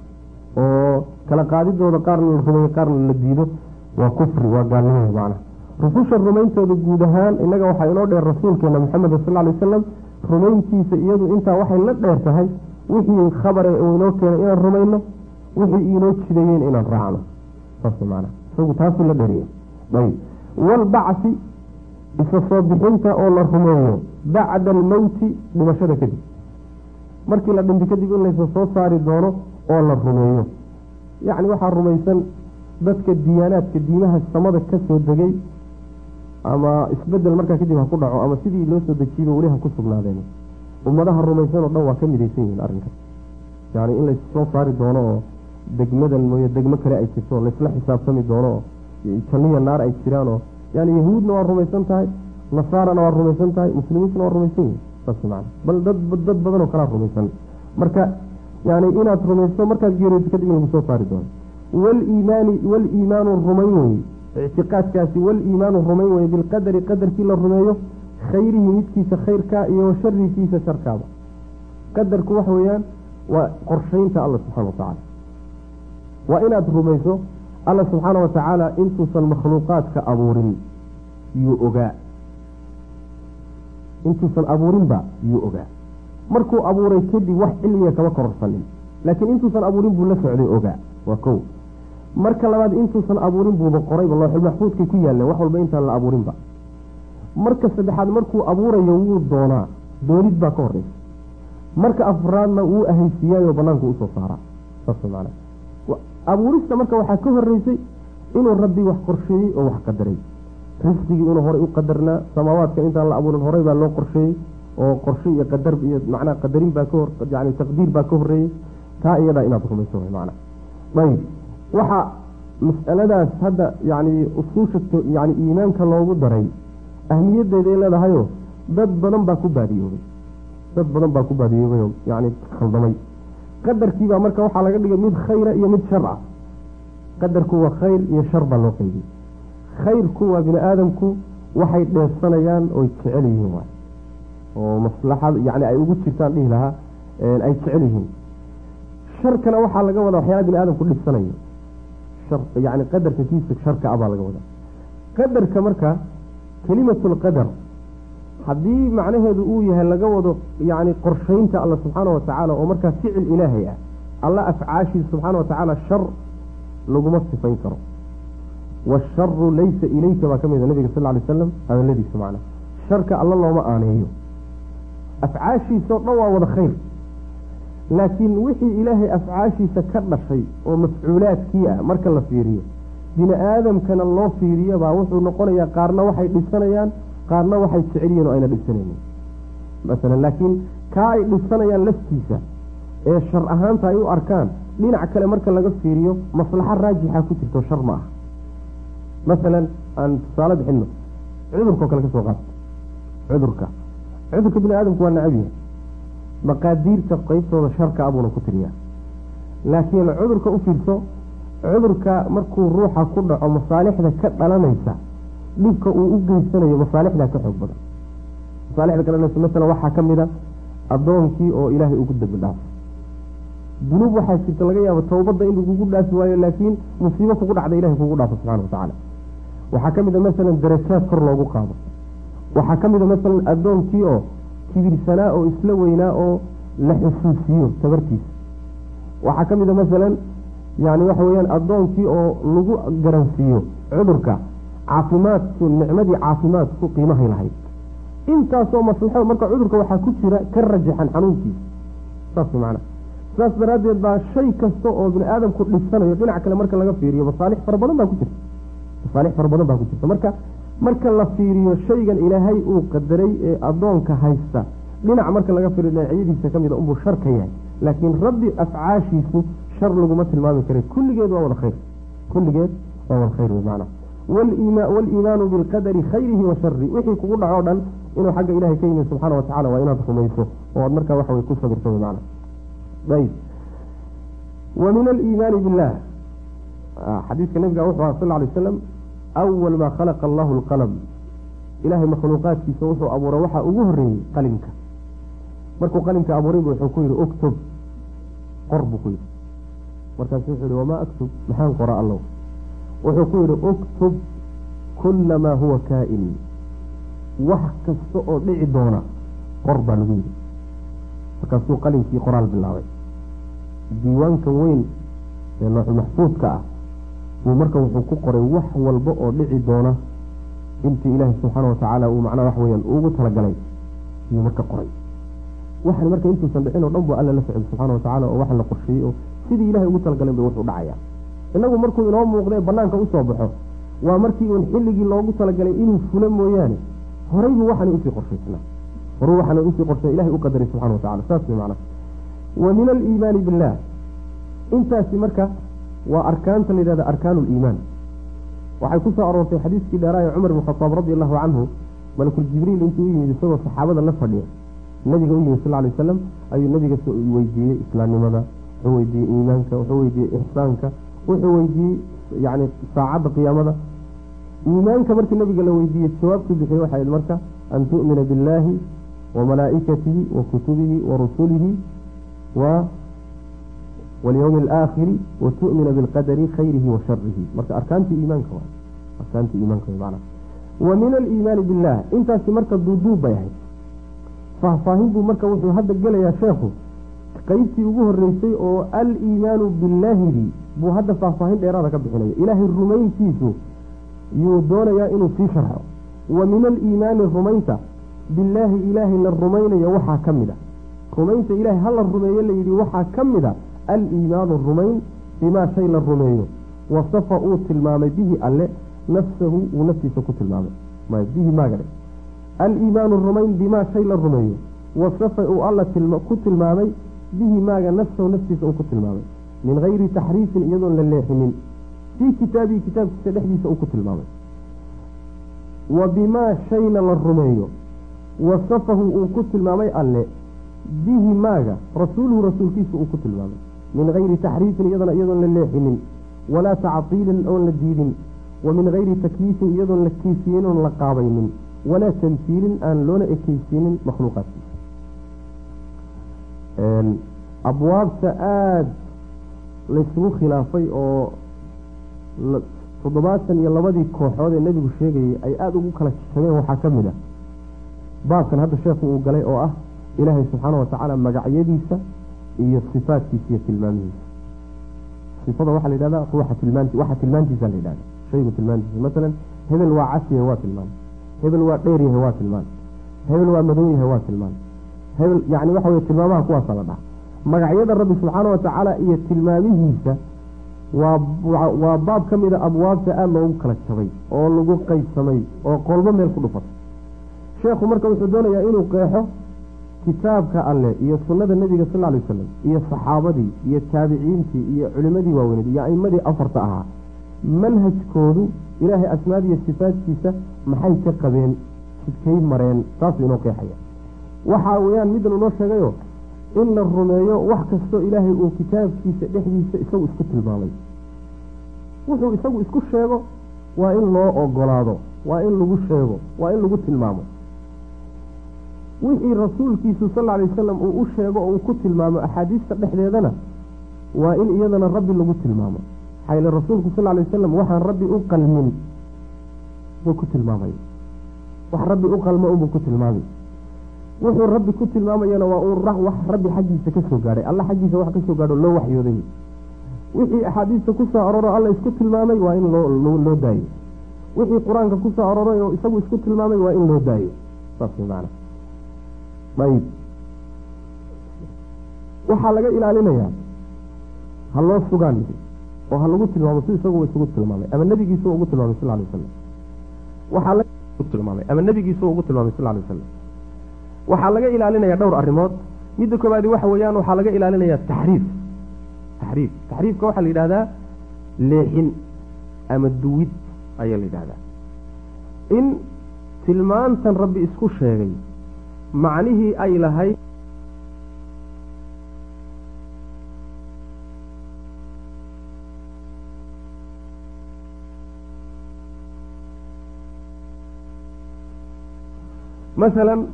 [SPEAKER 2] oo kala qaadidooda qaarna la rumeeyo qaarna la diido waa kufri waa gaalnimo macna rususha rumayntooda guud ahaan inaga waxaa inoo dheer rasuulkeena maxamed sal ly wasalam rumayntiisa iyadu intaa waxay la dheer tahay wixii khabare uu inoo keenay inaan rumayno wixii inoo jideeyeen inaan raacno. Saas macna isagu taasuu la dheeriya ayb walbacsi isa soo bixinta oo la rumeeyo bacda almowti dhimashada kadib. Markii la dhinto kadib in laysa soo saari doono oo la rumeeyo. Yacni waxaa rumaysan dadka diyaanaadka diimaha samada ka soo degay ama isbeddel markaa kadib ha ku dhaco ama sidii loo soo dejiyba weli ha ku sugnaadeen. Ummadaha rumaysan oo dhan waa ka midaysan yihiin arrinkaas yani in laysa soo saari doono oo degmadan mooye degmo kale ay jirto oo laysla xisaabtami doono oo janniya naar ay jiraan oo yani yahuudna waa rumaysan tahay nasaarana waa rumaysan tahay muslimiintuna waa rumaysan yihiin saas macana bal dad dad badan oo kalaa rumaysan. Marka yani inaad rumayso markaad geereyso kadib in lagu soo saari doono waliimaani waliimaanu rumayn weye ictiqaadkaasi waliimaanu rumayn weye bilqadari qadarkii la rumeeyo khayrihi midkiisa khayrkaa iyo sharikiisa sharkaaba qadarku waxa weeyaan waa qorshaynta alla subxana watacaala waa inaad rumayso alla subxaana wa tacaala intuusan makhluuqaadka abuurin yuu ogaa intuusan abuurinba yuu ogaa markuu abuuray kadib wax cilmiga kama kororsanin. Laakiin intuusan abuurin buu la socday ogaa waa kow. Marka labaad intuusan abuurin buuba qorayba looxulmaxfuudkay ku yaalleen wax walba intaan la abuurinba marka saddexaad markuu abuurayo wuu doonaa doonid baa ka horeysa marka afraadna wuu ahaysiiyaayoo banaanku u soo saaraa saas abuurista marka waxaa ka horeysay inuu rabbi wax qorsheeyey oo wax qadaray. Risqigii inuu horey u qadarnaa samaawaadka intaan la abuurin horey baa loo qorsheeyey oo qorshe iyo qadar iyo macnaha qadarin baa ka hor yani taqdiir baa ka horeeyey taa iyadaa inaad rumayso macna ayb waxaa mas'aladaas hadda yani usuusha yani iimaanka loogu daray ahmiyadeeday leedahayo dad badan baa ku baadiyoobay dad badan baa ku baadiyoobayoo yani khaldamay. Qadarkiibaa marka waxaa laga dhigay mid khayra iyo mid shar ah. Qadarku waa khayr iyo shar baa loo qaydiyey khayrku waa bini aadamku waxay dheefsanayaan oy jecel yihiin oo maslaxad yani ay ugu jirtaan dhihi lahaa ay jecel yihiin. Sharkana waxaa laga wadaa waxyaala bini aadamku dhibsanayo yani qadarka kiisa sharka abaa laga wadaa. Qadarka marka kelimatulqadar haddii macnaheedu uu yahay laga wado yani qorshaynta alla subxaana wa tacaala oo markaa ficil ilaahay ah alla afcaashiisa subxaana wa tacaala shar laguma sifayn karo. Waasharu laysa ilayka baa ka mid a nabiga sal ly slam hadaladiisa macna. Sharka alla looma aaneeyo afcaashiisa o dhan waa wada khayr. Laakiin wixii ilaahay afcaashiisa ka dhashay oo mafcuulaadkii ah marka la fiiriyo bini aadamkana loo fiiriyo baa wuxuu noqonayaa qaarna waxay dhisanayaan qaarna waxay jecelyihiin oo ayna dhisanaynin. Masalan laakiin kaa ay dhisanayaan laftiisa ee shar ahaanta ay u arkaan dhinac kale marka laga fiiriyo maslaxo raajixa ku jirto shar ma aha. Masalan aan tusaale bixino cudurkao kale ka soo qaata. Cudurka cudurka bini aadamku waa nacab yahay. Maqaadiirta qeybtooda sharka abuuna ku tiriyaa. Laakiin cudurka u fiirso cudurka markuu ruuxa ku dhaco masaalixda ka dhalanaysa dhibka uu u geysanayo masaalixdaa ka xoog badan. Masaalixda ka dhalanaysa masalan waxaa ka mid a addoonkii oo ilaahay ugu dambi dhaafo dunuub waxaa jirta laga yaabo towbadda in lagugu dhaafi waayo laakiin musiibo kugu dhacda ilahay kugu dhaafo subxana wa tacaala waxaa ka mid a masalan darajaad kor loogu qaado waxaa ka mid a masalan addoonkii oo kibirsanaa oo isla weynaa oo la xusuusiyo tabartiisa waxaa ka mid a masalan yani waxa weyaan addoonkii oo lagu garansiiyo cudurka caafimaadku nicmadii caafimaadku qiimahay lahayd. Intaasoo maslaxo marka cudurka waxaa ku jira ka rajaxan xanuunkiisa saas macna. Saas daraaddeed baa shay kasta oo bini aadamku dhisanayo dhinac kale marka laga fiiriyo masaalix fara badan baa ku jirta masaalix fara badan baa ku jirta. Marka marka la fiiriyo shaygan ilaahay uu qadaray ee addoonka haysta dhinac marka laga fiiriyo dhinacyadiisa ka mida unbuu shar ka yahay. Laakiin rabbi afcaashiisu shar laguma tilmaami karay kulligeed waa wada khayr. Kulligeed waa wada khayr wey macna waliimaanu bilqadari khayrihi wa shari wixii kugu dhaco o dhan inuu xagga ilahay ka yimid subxaana wa tacala waa inaad rumayso oo aad markaa waxa way ku sabirto wey macna ayb wa min aliimaani billah. Xadiidka nabiga wuxuu aha sal ly wasalam awal maa khalaqa allahu alqalam ilaahay makhluuqaadkiisa wuxuu abuuray waxaa ugu horeeyey qalinka markuu qalinka abuuraybu wuxuu ku yihi uktub qor buu ku yihi markaasu wuxuu yihi wamaa aktub maxaan qora allow wuxuu ku yihi uktub kula maa huwa kaa-in wax kasta oo dhici doona qor baa lagu yidhi markaasuu qalinkii qoraal bilaabay diiwaankan weyn ee nooxul maxfuudka ah buu marka wuxuu ku qoray wax walba oo dhici doona intii ilaahay subxaana wa tacaala uu macnaha wax weyaan ugu talagalay iyuu marka qoray. Waxan marka intuusan dhicin oo dhan buu alla la socday subxana wa tacala oo waxa la qorsheeyey oo sidii ilahay ugu talagalan bay wuxuu dhacaya. Inagu markuu inoo muuqdee banaanka u soo baxo waa markii uun xilligii loogu talagalay inuu fulo mooyaane horay buu waxana u sii qorshaysnaa horuu waxana u sii qorshay ilahay u qadaray subxana wa tacala saas way macnaha. Wa min aliimaani billah. Intaasi marka waa arkaanta la yidhahda arkaanu liimaan waxay ku soo aroortay xadiiskii dheeraaye cumar ibn khataab radi allahu canhu malakul jibriil intuu u yimid isagoo saxaabada la fadhiya. Nabiga u yimid sal ly wasalam ayuu nabiga weydiiyey islaamnimada wuxuu weydiiyey iimaanka wuxuu weydiiyey ixsaanka wuxuu weydiiyey yani saacadda qiyaamada. Iimaanka markii nabiga la weydiiyey jawaabtuu bixiyey waxay marka an tu'mina biاllaahi wa malaa'ikatihi wa kutubihi wa rusulihi wa walyowmi alaakhiri wa tu'mina bilqadari khayrihi wa sharihi marka arkaantii iimaanka waa arkaantii iimaanka mana wa min aliimaani billah intaasi marka duuduub bay ahayd faahfaahin buu marka wuxuu hadda gelayaa sheekhu qeybtii ugu horeysay oo aliimaanu billaahidii buu hadda faahfaahin dheeraada ka bixinaya ilaahay rumayntiisu yuu doonayaa inuu sii sharxo wa min aliimaani rumaynta billaahi ilaahay la rumaynayo waxaa ka mid a rumaynta ilaahay hala rumeeyo layidhi waxaa ka mid a aliimaanu rumayn bimaa shay la rumeeyo. Wasafa uu tilmaamay bihi alle nafsahu uu naftiisa ku tilmaamay. Bihi maagale aliimaanu rumayn bimaa shay la rumeeyo. Wasafa uu alla ku tilmaamay bihi maaga nafsahu naftiisa uu ku tilmaamay. Min gayri taxriifin iyadoon la leexinin. Fii kitaabihi kitaabkiisa dhexdiisa uu ku tilmaamay. Wa bimaa shayna la rumeeyo. Wasafahu uu ku tilmaamay alle bihi maaga rasuuluhu rasuulkiisa uu ku tilmaamay min gayri taxriifin iyadana iyadoon la leexinin walaa tactiilin oon la diidin wa min gayri takyiifin iyadoon la keyfiyeen oon la qaabaynin walaa tamsiilin aan loona ekeysiinin makhluuqaadkiisa abwaabta aada laysugu khilaafay oo toddobaatan iyo labadii kooxood ee nebigu sheegayay ay aada ugu kala jabeen waxaa ka mid ah baabkan hadda sheekhu uu galay oo ah ilaahay subxaana wa tacaala magacyadiisa iyo sifaadkiisa iyo tilmaamihiisa sifada waxaa la yidhahdaa ruuxa tilmaanti waxa tilmaantiisa la yidhahda shaygu tilmaantiisa. Masalan hebel waa cas yahay waa tilmaan. Hebel waa dheer yahay waa tilmaan. Hebel waa madow yahay waa tilmaan. Hebel yani waxa weye tilmaamaha kuwaasa la dhaha magacyada rabbi subxaana wa tacaala iyo tilmaamihiisa waa waa baab ka mida abwaabta aada loogu kala jabay oo lagu qaybsamay oo qolbo meel ku dhufatay sheekhu marka wuxuu doonayaa inuu qeexo kitaabka alleh iyo sunnada nebiga sal alay wasalam iyo saxaabadii iyo taabiciintii iyo culimadii waaweyneed iyo aimadii afarta ahaa manhajkoodu ilaahay asmaad iyo sifaadkiisa maxay ka qabeen sidkay mareen taasuu inoo qeexaya. Waxaa weyaan middan unoo sheegayo in la rumeeyo wax kastoo ilaahay uu kitaabkiisa dhexdiisa isagu isku tilmaamay wuxuu isagu isku sheego waa in loo ogolaado waa in lagu sheego waa in lagu tilmaamo wixii rasuulkiisu sal alay wasalam uu u sheego oo uu ku tilmaamo axaadiista dhexdeedana waa in iyadana rabbi lagu tilmaamo. Maxaa yile rasuulku sal alay wasalam waxaan rabbi u qalmin buu ku tilmaamay. Wax rabbi u qalmo unbuu ku tilmaamay. Wuxuu rabbi ku tilmaamayana waa uu wax rabbi xaggiisa ka soo gaadhay. Alla xaggiisa wax ka soo gaadho loo waxyooday. Wixii axaadiista ku soo aroro alla isku tilmaamay waa in loo daayo. Wixii qur'aanka ku soo aroray oo isagu isku tilmaamay waa in loo daayo. Saas ayib waxaa laga ilaalinayaa ha loo sugaan oo ha lagu tilmaamo si isaguba isugu tilmaamay ama nebigiisu ugu tilmaamay sal lay wasalam tilmaamay ama nebigiisu ugu tilmaamay sal lay wasalam waxaa laga ilaalinaya dhowr arrimood. Midda koobaadi waxa weeyaan waxaa laga ilaalinaya taxriif. Taxriif. Taxriifka waxaa la yidhahdaa leexin ama duwid ayaa la yidhahdaa in tilmaantan rabbi isku sheegay macnihii ay lahayd. Masalan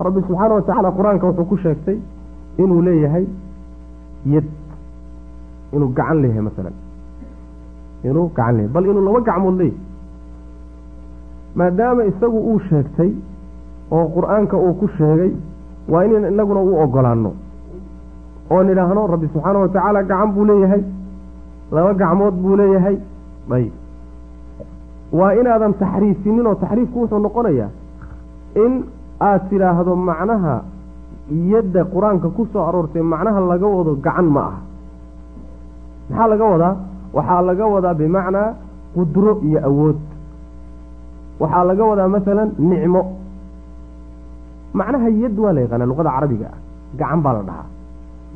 [SPEAKER 2] rabbi subxaana wa tacaala qur'aanka wuxuu ku sheegtay inuu leeyahay yad inuu gacan leeyahay masalan. Inuu gacan leeyahay bal inuu laba gacmood leeyahay. Maadaama isagu uu sheegtay oo qur'aanka uu ku sheegay waa in inaguna u ogolaano oo nidhaahno rabbi subxaana wa tacaala gacan buu leeyahay laba gacmood buu leeyahay. Ayb waa inaadan taxriifinin oo taxriifku wuxuu noqonayaa in aada tidhaahdo macnaha yadda qur'aanka ku soo aroortay macnaha laga wado gacan ma aha. Maxaa laga wadaa? Waxaa laga wadaa bimacnaa qudro iyo awood. Waxaa laga wadaa masalan nicmo macnaha yad waa la yaqaanaa luqada carabiga ah. Gacan baa la dhahaa.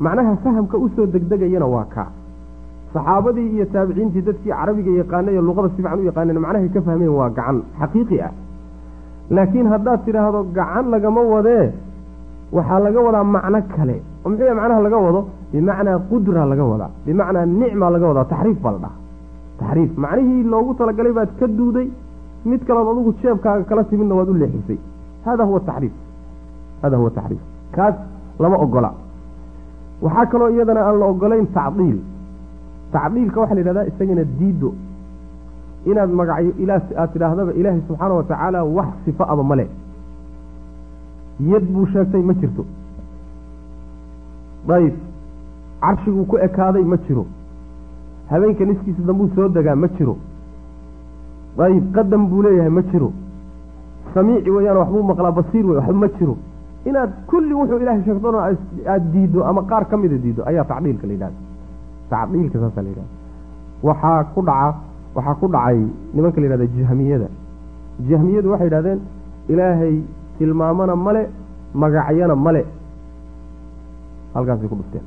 [SPEAKER 2] Macnaha fahamka u soo degdegayana waa kaa saxaabadii iyo taabiciintii dadkii carabiga yaqaanay ee luqada si fiican u yaqaaneen macnahay ka fahmeen waa gacan xaqiiqi ah. Laakiin haddaad tidhaahdo gacan lagama wadee waxaa laga wadaa macno kale. Oo muxuu macnaha laga wado? Bimacnaa qudra laga wadaa. Bimacnaa nicma laga wadaa. Taxriif baa la dhahaa. Taxriif. Macnihii loogu talagalay baad ka duuday mid kalood adugu jeebkaaga kala timidna waad u leexisay. Hada huwa taxriif hada huwa taxriif kaas lama ogola waxaa kaloo iyadana aan la ogolayn tacdiil tacdiilka waxaa la yidhahdaa isagana diido inaad magacyo ilaa aada tidhaahdaba ilaahay subxaana wa tacaala wax sifo aba male yad buu sheegtay ma jirto dayib carshiguu ku ekaaday ma jiro habeenka niskiisa dambuu soo degaa ma jiro dayib qadam buu leeyahay ma jiro samiici weeyaan waxbuu maqlaa basiir wey waxba ma jiro inaad kulli wuxuu ilahay sheegtona aada diiddo ama qaar ka mida diiddo ayaa tacdiilka la yidhahda tacdiilka saasa la yidhahda waxaa ku dhaca waxaa ku dhacay nimanka la yidhahda jahmiyada. Jahmiyadu waxay yidhahdeen ilaahay tilmaamana male magacyana male halkaasay ku dhufteen.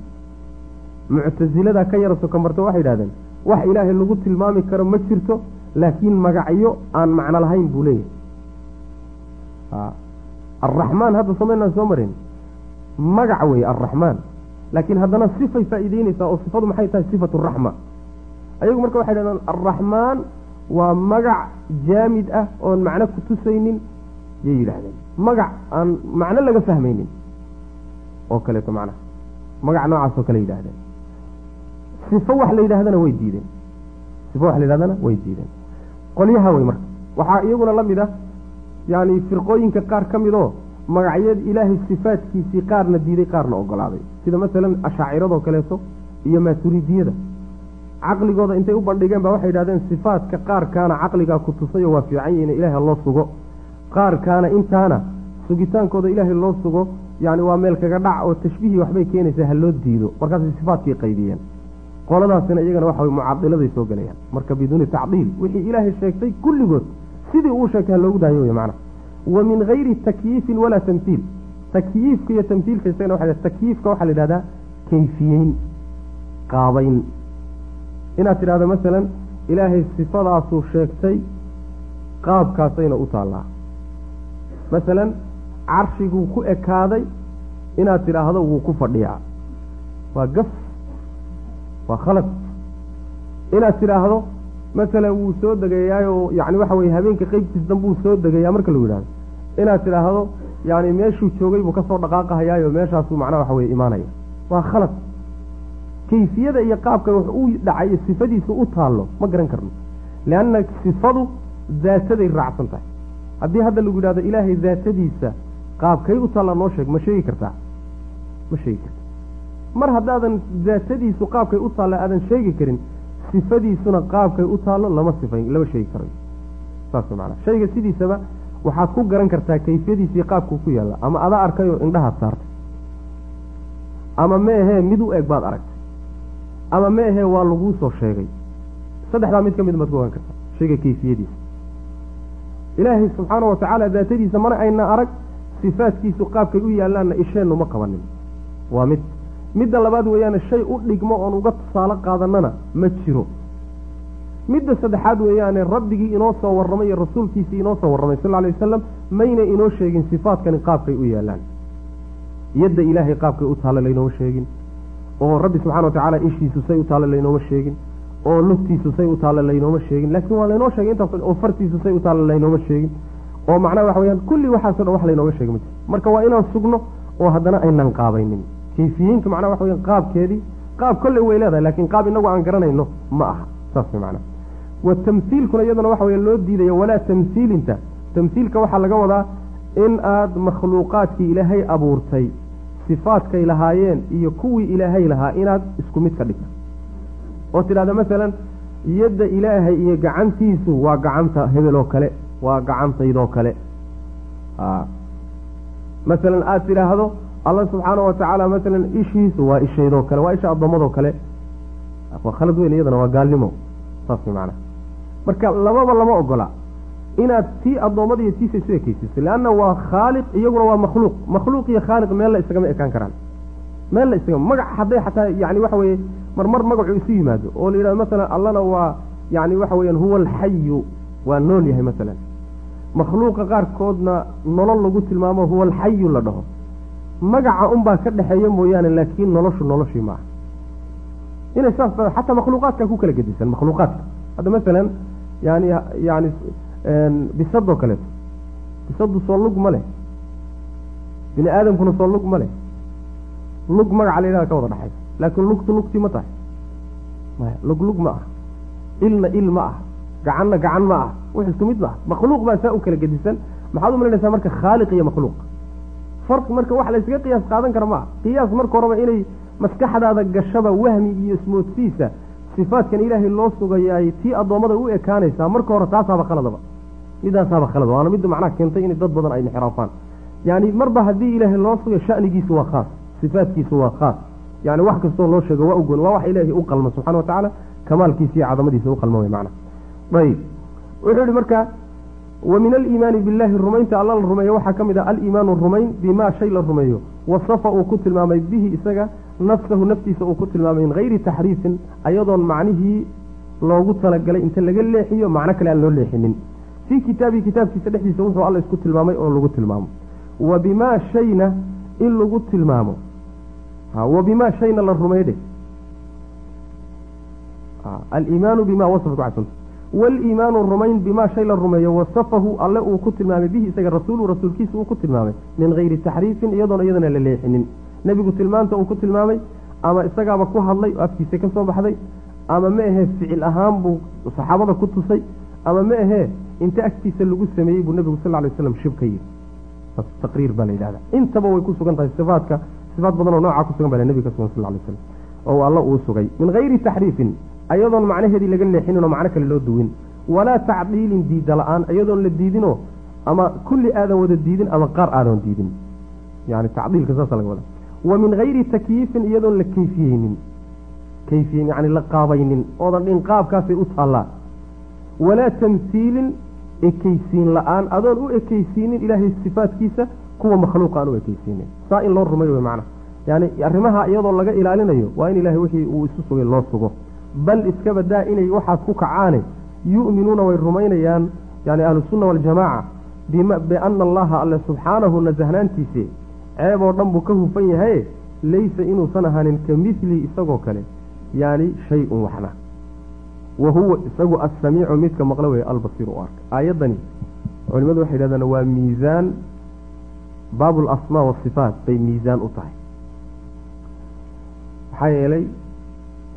[SPEAKER 2] Muctasilada ka yara soka marta waxay yidhahdeen wax ilaahay lagu tilmaami karo ma jirto laakiin magacyo aan macno lahayn buu leeyahay alraxmaan hadda samaynaan soo marin. Magac wey alraxmaan laakiin haddana sifay faa'iideyneysaa oo sifadu maxay tahay sifatu raxma ayagu marka waxay dhahdeen alraxmaan waa magac jaamid ah oon macno ku tusaynin. Yay yidhaahdeen. Magac aan macno laga fahmaynin. Oo kaleeto macnaha magac noocaas oo kale yidhaahdeen. Sifo wax la yidhahdana way diideen. Sifo wax la yidhahdana way diideen. Qolyaha wey marka. Waxaa iyaguna la mid ah yacni firqooyinka qaar ka mid oo magacyada ilaahay sifaadkiisii qaarna diiday qaarna ogolaaday. Sida masalan ashaaciradoo kaleeto iyo maaturidiyada caqligooda intay u bandhigeen baa waxay yidhahdeen sifaadka qaarkaana caqligaa ku tusayo waa fiican yihiin ilaahay loo sugo. Qaarkaana intaana sugitaankooda ilaahay loo sugo yacni waa meel kaga dhac oo tashbiihii waxbay keenaysaa ha loo diido. Markaasay sifaadkii qaybiyeen qoladaasina iyagana waxa mucadiladay soo gelayaan marka biduuni tacdiil wixii ilaahay sheegtay kulligood sidii uu sheegtay ha loogu daayo wey macana wa min gayri takyiifin walaa tamhiil takyiifka iyo tamhiilka isagana waxa takyiifka waxaa la yidhahdaa kayfiyeyn qaabayn inaad tidhahdo masalan ilaahay sifadaasuu sheegtay qaabkaasayna u taallaa. Masalan carshiguu ku ekaaday inaad tidhaahdo wuu ku fadhiyaa. Waa gaf waa khalad. Inaad tidhaahdo masalan wuu soo degayaayoo yacni waxa weye habeenka qeybtiis danbuu soo degayaa marka lagu yidhahdo inaad tidhaahdo yacni meeshuu joogay buu ka soo dhaqaaqahayaayo meeshaasuu macnaha waxa weye imaanaya. Waa khalad. Kayfiyada iyo qaabka wax uu dhacayo sifadiisu u taallo ma garan karno. Leanna sifadu daataday raacsan tahay. Haddii hadda lagu yidhahdo ilaahay daatadiisa qaabkay u taalla noo sheeg ma sheegi kartaa? Ma sheegi karta mar haddaadan daatadiisu qaabkay u taalla aadan sheegi karin sifadiisuna qaabkay u taallo lama sifayn lama sheegi karayo saas macana shayga sidiisaba waxaad ku garan kartaa kayfiyadiisii qaabkuu ku yaalla. Ama adaa arkayoo indhahaad saartay. Ama meehee mid u eg baad aragtay. Ama meehee waa laguu soo sheegay. Saddexdaa mid ka mid baad ku ogaan kartaa shayga kayfiyadiisa. Ilaahay subxaana wa tacaala daatadiisa mana ayna arag sifaadkiisu qaabkay u yaallaanna isheennu ma qabanin. Waa mid midda labaad weeyaane shay u dhigmo oon uga tusaale qaadannana ma jiro. Midda saddexaad weeyaane rabbigii inoo soo warramay iyo rasuulkiisii inoo soo warramay sal alay wasalam mayna inoo sheegin sifaadkani qaabkay u yaallaan. Yadda ilaahay qaabkay u taalla laynooma sheegin. Oo rabbi subxana wa tacaala ishiisu say u taalla laynooma sheegin. Oo lugtiisu say u taalla laynooma sheegin. Laakiin waa laynoo sheegay intaas oo fartiisu say u taalla laynooma sheegin. Oo macnaha waxa weyaan kulli waxaaso dhan wax laynooga sheegay ma jiro. Marka waa inaan sugno oo haddana aynan qaabaynin kayfiyiintu macnaha waxa weyaan qaabkeedii qaab kolley way leedahay laakiin qaab inagu aan garanayno ma aha. Saas way macnaha wa tamhiilkuna iyaduna waxa weya loo diidayo walaa tamhiilinta tamhiilka waxaa laga wadaa in aad makhluuqaadkii ilaahay abuurtay sifaadkay lahaayeen iyo kuwii ilaahay lahaa inaad isku mid ka dhigto oo tidhahda masalan yadda ilaahay iyo gacantiisu waa gacanta hebel oo kale waa gacantaydoo kale. Masalan aada tidhaahdo alla subxaana wa tacaala masalan ishiisu waa ishaydoo kale waa isha addoommadoo kale. Waa khalad weyn iyadana waa gaalnimo saas macnaha marka lababa lama ogola inaad tii addoommada iyo tiisa isu ekeysiiso leanna waa khaaliq iyaguna waa makhluuq. Makhluuq iyo khaaliq meel la isagama ekaan karaan. Meel la isaga magac hadday xataa yani waxa weeye marmar magacu isu yimaado oo la yidhahdo masalan allana waa yani waxa weyaan huwa alxayu waa nool yahay masalan makhluuqa qaarkoodna nolol lagu tilmaamo huwa alxayu la dhaho magaca unbaa ka dhexeeya mooyaane laakiin noloshu noloshii maaha. Inay saas xataa makhluuqaadka ku kala gedisan makhluuqaadka. Hadda masalan yani yani bisadoo kaleeto bisadu soo lug ma leh. Bini aadamkuna soo lug ma leh. Lug magaca la yidhahda ka wada dhexaysa laakiin lugtu lugtii ma tahay. Lug lug ma ah. Ilna il ma ah. Gacanna gacan ma ah. Wax isku mid ma ah. Makhluuq baa saa u kala gedisan. Maxaad u malanaysaa marka khaaliq iyo makhluuq farqi marka wax la ysaga qiyaas qaadan kara ma ah qiyaas marka horeba inay maskaxdaada gashaba wahmi iyo ismoodsiisa. Sifaadkan ilaahay loo sugayaay tii addoommada u ekaanaysaa marka hore taasaaba khaladaba midaasaaba khalad waana midda macnaha keentay in dad badan ay inxiraafaan. Yani marba haddii ilaahay loo sugay shanigiisu waa khaas sifaadkiisu waa khaas. Yani wax kastoo loo sheego waa ugoon waa wax ilaahay u qalma subxana wa tacaala kamaalkiisa iyo cadamadiisa u qalma wey macna. Ayib wuxuu yihi marka wa min aliimaani billahi rumaynta alla la rumeeyo. Waxaa ka mid ah aliimaanu rumayn bimaa shay la rumeeyo. Wasafa uu ku tilmaamay bihi isaga nafsahu naftiisa uu ku tilmaamay min hayri taxriifin ayadoon macnihii loogu talagalay inta laga leexiyo macno kale aan loo leexinin. Fii kitaabihi kitaabkiisa dhexdiisa wuxuu alla isku tilmaamay oo lagu tilmaamo. Wa bimaa shayna in lagu tilmaamo. Wa bimaa shayna la rumaydhe aliimaanu bimaa wasafa waliimaanu rumayn bimaa shay la rumeeyo wasafahu alle uu ku tilmaamay bihi isaga rasuulu rasuulkiisa uu ku tilmaamay min hayri taxriifin iyadoona iyadana la leexinin nebigu tilmaanta uu ku tilmaamay
[SPEAKER 1] ama isagaaba ku hadlay oo afkiisa ka soo baxday ama ma ahee ficil ahaan buu saxaabada ku tusay ama ma ahee inta agtiisa lagu sameeyey buu nebigu sal lay waslam shib ka yiri taqriir baa la yidhahda intaba way ku sugan tahay sifaadka sifaad badan oo noocaa ku sugan baa nebiga ka sugan sal lay waslam oo alla uu sugay min hayri taxriifin ayadoon macnaheedii laga leexinin oo macno kale loo duwin. Walaa tacdiilin diida la'aan iyadoon la diidinoo ama kulli aadan wada diidin ama qaar aadan diidin. Yani tacdiilka saasa laga wada. Wa min hayri takyiifin iyadoon la kayfiyeynin kayfiyen yani la qaabaynin. Oodan dhin qaabkaasay u taallaa. Walaa tamhiilin ekeysiin la'aan. Adoon u ekeysiinin ilaahay sifaadkiisa kuwa makhluuqa aan u ekeysiinin saa in loo rumayo wey macna. Yani arrimaha iyadoo laga ilaalinayo waa in ilahay wixii uu isu sugay loo sugo bal iska badaa inay waxaas ku kacaane yu'minuuna way rumaynayaan yani ahlusunna waljamaaca biana allaha alle subxaanahu nasahnaantiise ceeb oo dhan buu ka hufan yahaye laysa inuusan ahaanin ka midlihi isagoo kale yani shay-un waxna. Wa huwa isagu assamiicu midka maqlo weeye albasiiru u arka. Aayaddani culimadu waxay yidhahdaan waa miisaan baabu lasmaa wasifaat bay miisaan u tahay. Maxaa yeelay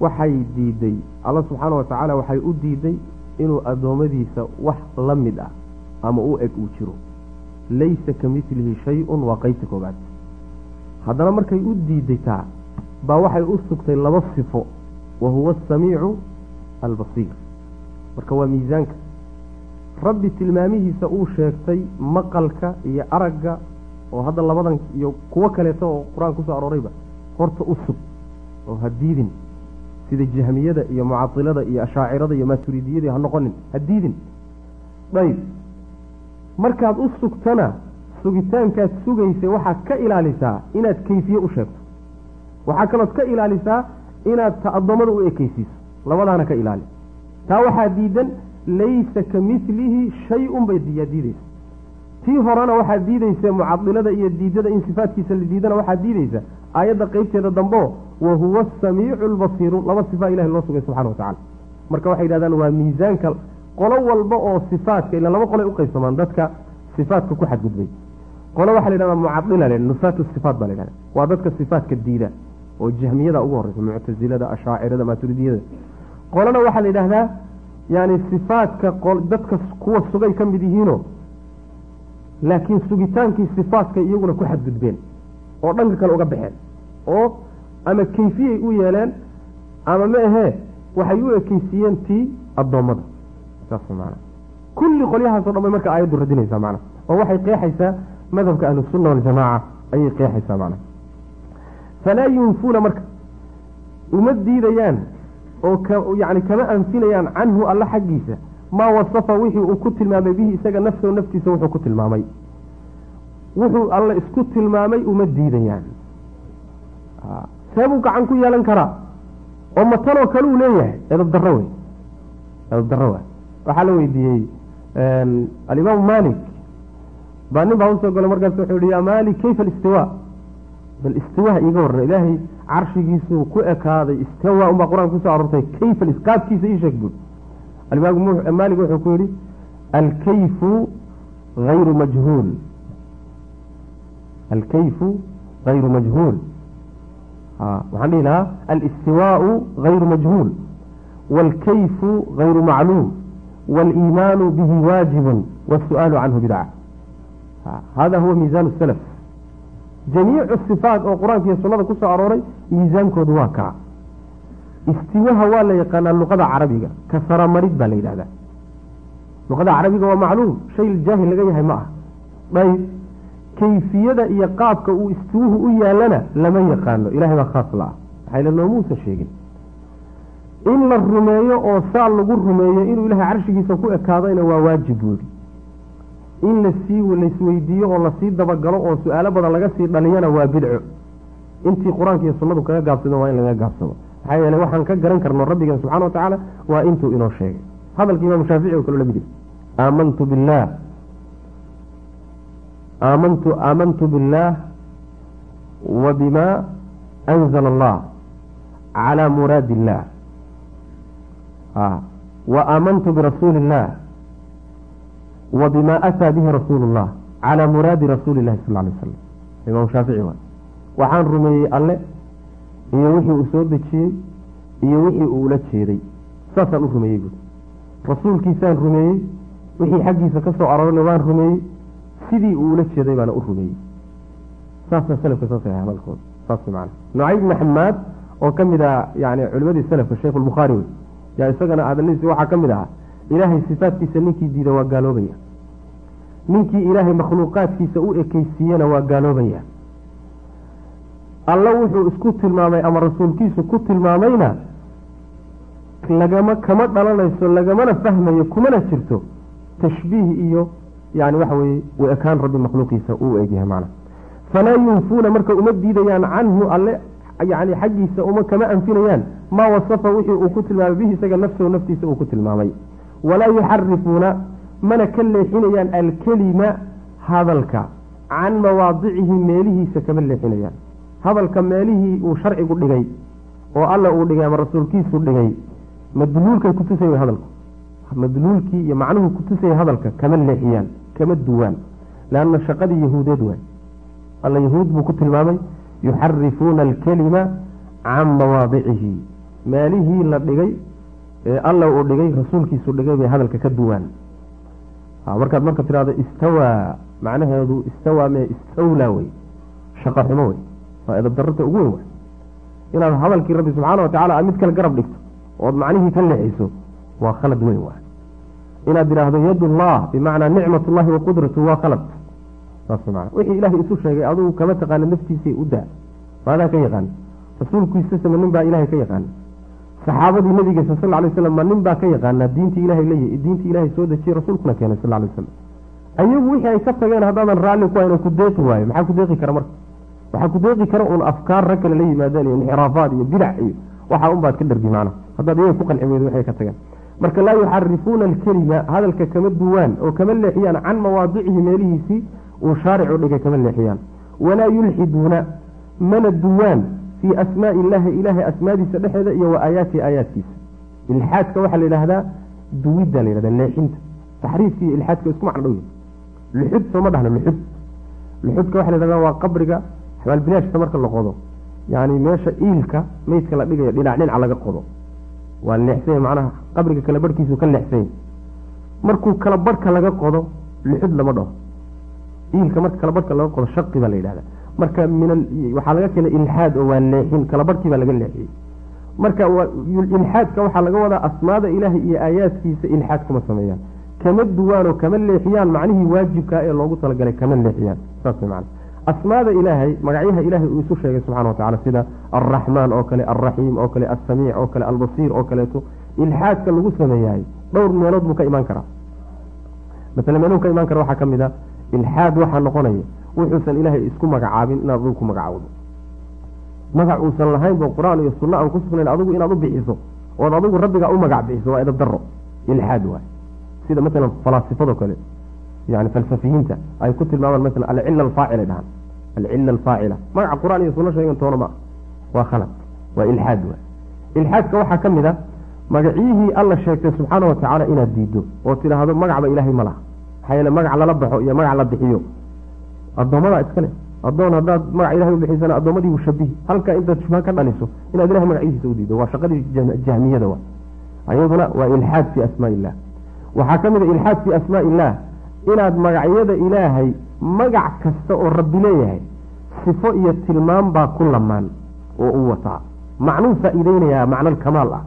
[SPEAKER 1] waxay diiday. Alla subxaana wa tacaala waxay u diiday inuu addoommadiisa wax la mid ah ama u eg uu jiro. Laysa ka midlihi shay-un waa qeybta koobaad haddana markay u diiday taa baa waxay u sugtay laba sifo. Wa huwa asamiicu albasiir. Marka waa miisaanka. Rabbi tilmaamihiisa uu sheegtay maqalka iyo aragga oo hadda labadan iyo kuwo kaleeto oo qur'aan ku soo aroorayba horta u sug oo ha diidin sida jahmiyada iyo mucatilada iyo ashaacirada iyo maaturidiyadii ha noqonin ha diidin. Dayb markaad u sugtana sugitaankaad sugaysa waxaad ka ilaalisaa inaad kayfiye u sheegto. Waxaa kalood ka ilaalisaa inaad ta addoommada u ekeysiiso labadaana ka ilaali. Taa waxaa diidan laysa ka milihi shay-un bay diidaysa tii horena waxaad diidaysa mucadilada iyo diidada in sifaadkiisa la diidana waxaad diidaysa aayadda qeybteeda dambeo wa huwa asamiicu albasiiru laba sifaa ilahi loo sugay subxana wa tacala marka waxay yidhahdaan waa miisaanka qolo walba oo sifaadka ila laba qolay u qaybsamaan dadka sifaadka ku xadgudbay. Qolo waxaa la yidhahdaa mucadila le nufaatu sifaat baa la yidhahda waa dadka sifaadka diida oo jahmiyada ugu horeysa muctasilada ashaacirada maaturidiyada qolona waxaa la yidhaahdaa yani sifaadka dadka kuwa sugay ka mid yihiino laakiin sugitaankii sifaadka iyaguna ku xadgudbeen oo dhanka kale uga baxeen oo ama kayfiyay u yeeleen ama ma ahee waxay u ekeysiiyeen tii addoommada. Saas maana kulli qolyahaasoo dhan bay marka aayaddu radinaysaa macna oo waxay qeexaysaa madhabka ahlusunna waljamaaca ayay qeexaysaa macna falaa yunfuuna marka uma diidayaan oo yani kama anfinayaan canhu alla xaggiisa. Maa wasafa wixii uu ku tilmaamay bihi isaga nafsahu naftiisa wuxuu ku tilmaamay. Wuxuu alla isku tilmaamay uma diidayaan seebuu gacan ku yeelan karaa oo matanoo kale uu leeyahay edab darro wey edab darro wa waxaa la weydiiyey alimaamu malik baa nin baa u soo galo markaas wuxuu yihi yaa malik kayfa alistiwa? Bal istiwaha iiga warran ilaahay carshigiisuu ku ekaaday istawa unbaa qur'aanka ku soo aroortay kayfa qaabkiisa ii sheeg buud alimaam maalik wuxuu ku yihi alkayfu hayru majhuul. Alkayfu hayru majhuul waxaan dhihi lahaa alistiwaau hayru majhuul waalkayfu hayru macluum waaliimaanu bihi waajibun waasu'aalu canhu bidca hada huwa miisaan salaf jamiicu sifaat oo qur'aanka iyo sunnada ku soo arooray miisaankoodu waa kaa istiwaha waa la yaqaanaa luqada carabiga ka saramarid baa la yidhahdaa luqada carabiga waa macluum shay jaahil laga yahay ma ah dayb kayfiyada iyo qaabka uu istiwuhu u yaalana lama yaqaano. Ilahay baa khaas la ah maxayla noomuusan sheegin. In la rumeeyo oo saa lagu rumeeyo inuu ilahay carshigiisa ku ekaadayna waa waajib buuri in la sii laisweydiiyo oo la sii dabagalo oo su'aalo badan laga sii dhaliyana waa bidco. Intii qur'aanka iyo sunnadu kaga gaabsado waa in laga gaabsado. Maxaa yeele waxaan ka garan karno rabbigan subxana wa tacaala waa intuu inoo sheegay. Hadalka imaamu shaafici oo kale la mid aamantu billaah aamantu aamantu billaah wa bima anzala allah calaa muraadi illaah wa aamantu birasuuli illah wa bima ataa bihi rasuulu llah calaa muraadi rasuuli illahi sal lay slam imaamu shaafici waa waxaan rumeeyey alle
[SPEAKER 2] iyo wixii uu soo dejiyey iyo wixii uu ula jeeday saasaan u rumeeyey buuri rasuulkiisaan rumeeyey wixii xaggiisa ka soo aroorana waan rumeeyey sidii uu ula jeeday baana u rumeeyey. Saasa salafka saas hadalkooda saas macana nucayb ibni xamaad oo ka mid ah yani culimadii salafka sheekh albukhaari wey. Yaa isagana hadaladiisi waxaa ka mid ahaa ilaahay sifaadkiisa ninkii diida waa gaaloobaya. Ninkii ilaahay makhluuqaadkiisa u ekeysiiyena waa gaaloobaya. Alla wuxuu isku tilmaamay ama rasuulkiisu ku tilmaamayna lagama kama dhalanayso lagamana fahmayo kumana jirto tashbiih iyo yani waxa weye u ekaan rabbi makhluuqiisa uu egyahay macna. Falaa yunfuuna marka uma diidayaan canhu alle yani xaggiisa uma kama anfinayaan. Maa wasafa wixii uu ku tilmaamay bihi isaga nafsahu naftiisa uu ku tilmaamay. Walaa yuxarifuuna mana ka leexinayaan alkelima hadalka. Can mawaadicihi meelihiisa kama leexinayaan. Hadalka meelihii uu sharcigu dhigay oo alla uu dhigay ama rasuulkiisu dhigay madluulkay kutusay hadalku. Madluulkii iyo macnuhu kutusaya hadalka kama leexiyaan kama duwaan leanna shaqadii yahuudeed waay. Alla yahuud buu ku tilmaamay yuxarifuuna alkelima can mawaadicihi meelihii la dhigay ee alla uu dhigay rasuulkiisu dhigay bay hadalka ka duwaan. Markaad marka tidhahdo istawaa macnaheedu istawaa mee istawlaa wey shaqo xumo wey waa edabdarrata ugu weyn inaad hadalkii rabbi subxaana wa tacala aad mid kale garab dhigto ood macnihii ka leexiso waa khalad weyn waay inaad tidhaahdo yadullah bimacnaa nicmat ullahi wa qudratu waa khalad. Wixii ilaahay isu sheegay adugu kama taqaana naftiisay u daa. Maadaa ka yaqaan rasuulkiisasama nin baa ilaahay ka yaqaana saxaabadii nabigeesa sal lay slam ma nin baa ka yaqaanaa diintii ilahay leeyahy diintii ilahay soo dejiyey rasuulkuna keenay sal lay waslam ayagu wixii ay ka tageen haddaadan raalli ku hayn ku deeqi waayo maxaa ku deeqi kara marka? Waxaa ku deeqi kara uun afkaar rag kale la yimaadeen iyo inxiraafaad iyo bidac iyo waxaa unbaad ka dhargi macna haddaad iyaga ku qanci weydo waxay ka tageen marka laa yuxarifuuna alkelima hadalka kama duwaan oo kama leexiyaan can mawaadicihi meelihiisii uu shaaricu dhigay kama leexiyaan. Walaa yulxiduuna mana duwaan fii asmaai illaahi ilaahay asmaadiisa dhexeeda iyo wa aayaatihi aayaadkiisa ilxaadka waxaa la yidhaahdaa duwidda la yhahda leexinta. Taxriifka iyo ilxaadka isku macno dhow. Luxud sooma dhahno luxud. Luxudka waxa la yhahda waa qabriga xabaalbinaashka marka la qodo. Yani meesha iilka meydka la dhigayo dhinac dhinaca laga qodo waa leexsanya macnaha qabriga kala barhkiisu ka leexsanya markuu kala barhka laga qodo luxud lama dhaho. Iilka marka kala barhka laga qodo shaqi baa la yidhahda marka min waxaa laga keenay ilxaad oo waa leexin kala barhkii baa laga leexiyey. Marka ilxaadka waxaa laga wadaa asmaada ilaahay iyo aayaadkiisa ilxaad kuma sameeyaan. Kama duwaanoo kama leexiyaan macnihii waajibkaa ee loogu talagalay kama leexiyaan. Saas man asmaada ilaahay magacyaha ilaahay uu isu sheegay subxana wa tacala sida alraxmaan oo kale alraxiim oo kale alsamiic oo kale albasiir oo kaleeto ilxaadka lagu sameeyahay dhowr meelood buu ka imaan karaa. Masale meeluhu ka imaan kara waxaa ka mid a ilxaad waxaa noqonaya wuxuusan ilaahay isku magacaabin inaad adigu ku magacaawdo magac uusan lahayn bo qur'aan iyo sunna aan ku sugnayn adigu inaad u bixiso ood adigu rabbigaa u magac bixiso waa edab daro ilxaad waay. Sida masalan falaasifado kale yani falsafiyiinta ay ku tilmaamaan masalan alcila alfaacila dhahaan alcila alfaacila magaca qur'aan iyo sunno sheegan toona ma waa khalad waa ilxaad waay ilxaadka waxaa ka mid a magacyihii alla sheegtay subxaana wa tacaala inaad diiddo oo tidhaahdo magacba ilaahay ma laha maxaa yeele magac lala baxo iyo magac la bixiyo addoommada iskale addoon haddaad magac ilahay u bixisana addoommadii buu shabihi halka intaad shubha ka dhaliso inaad ilahay magacihiisa u diiddo waa shaqadii jahmiyada wa ayaduna waa ilxaad fii asmaa illah waxaa ka mid a ilxaad fii asmaa illah inaad magacyada ilaahay magac kasta oo rabbi leeyahay sifo iyo tilmaam baa ku lamaan oo u wataa. Macnuu faa-iideynayaa macnal kamaal ah.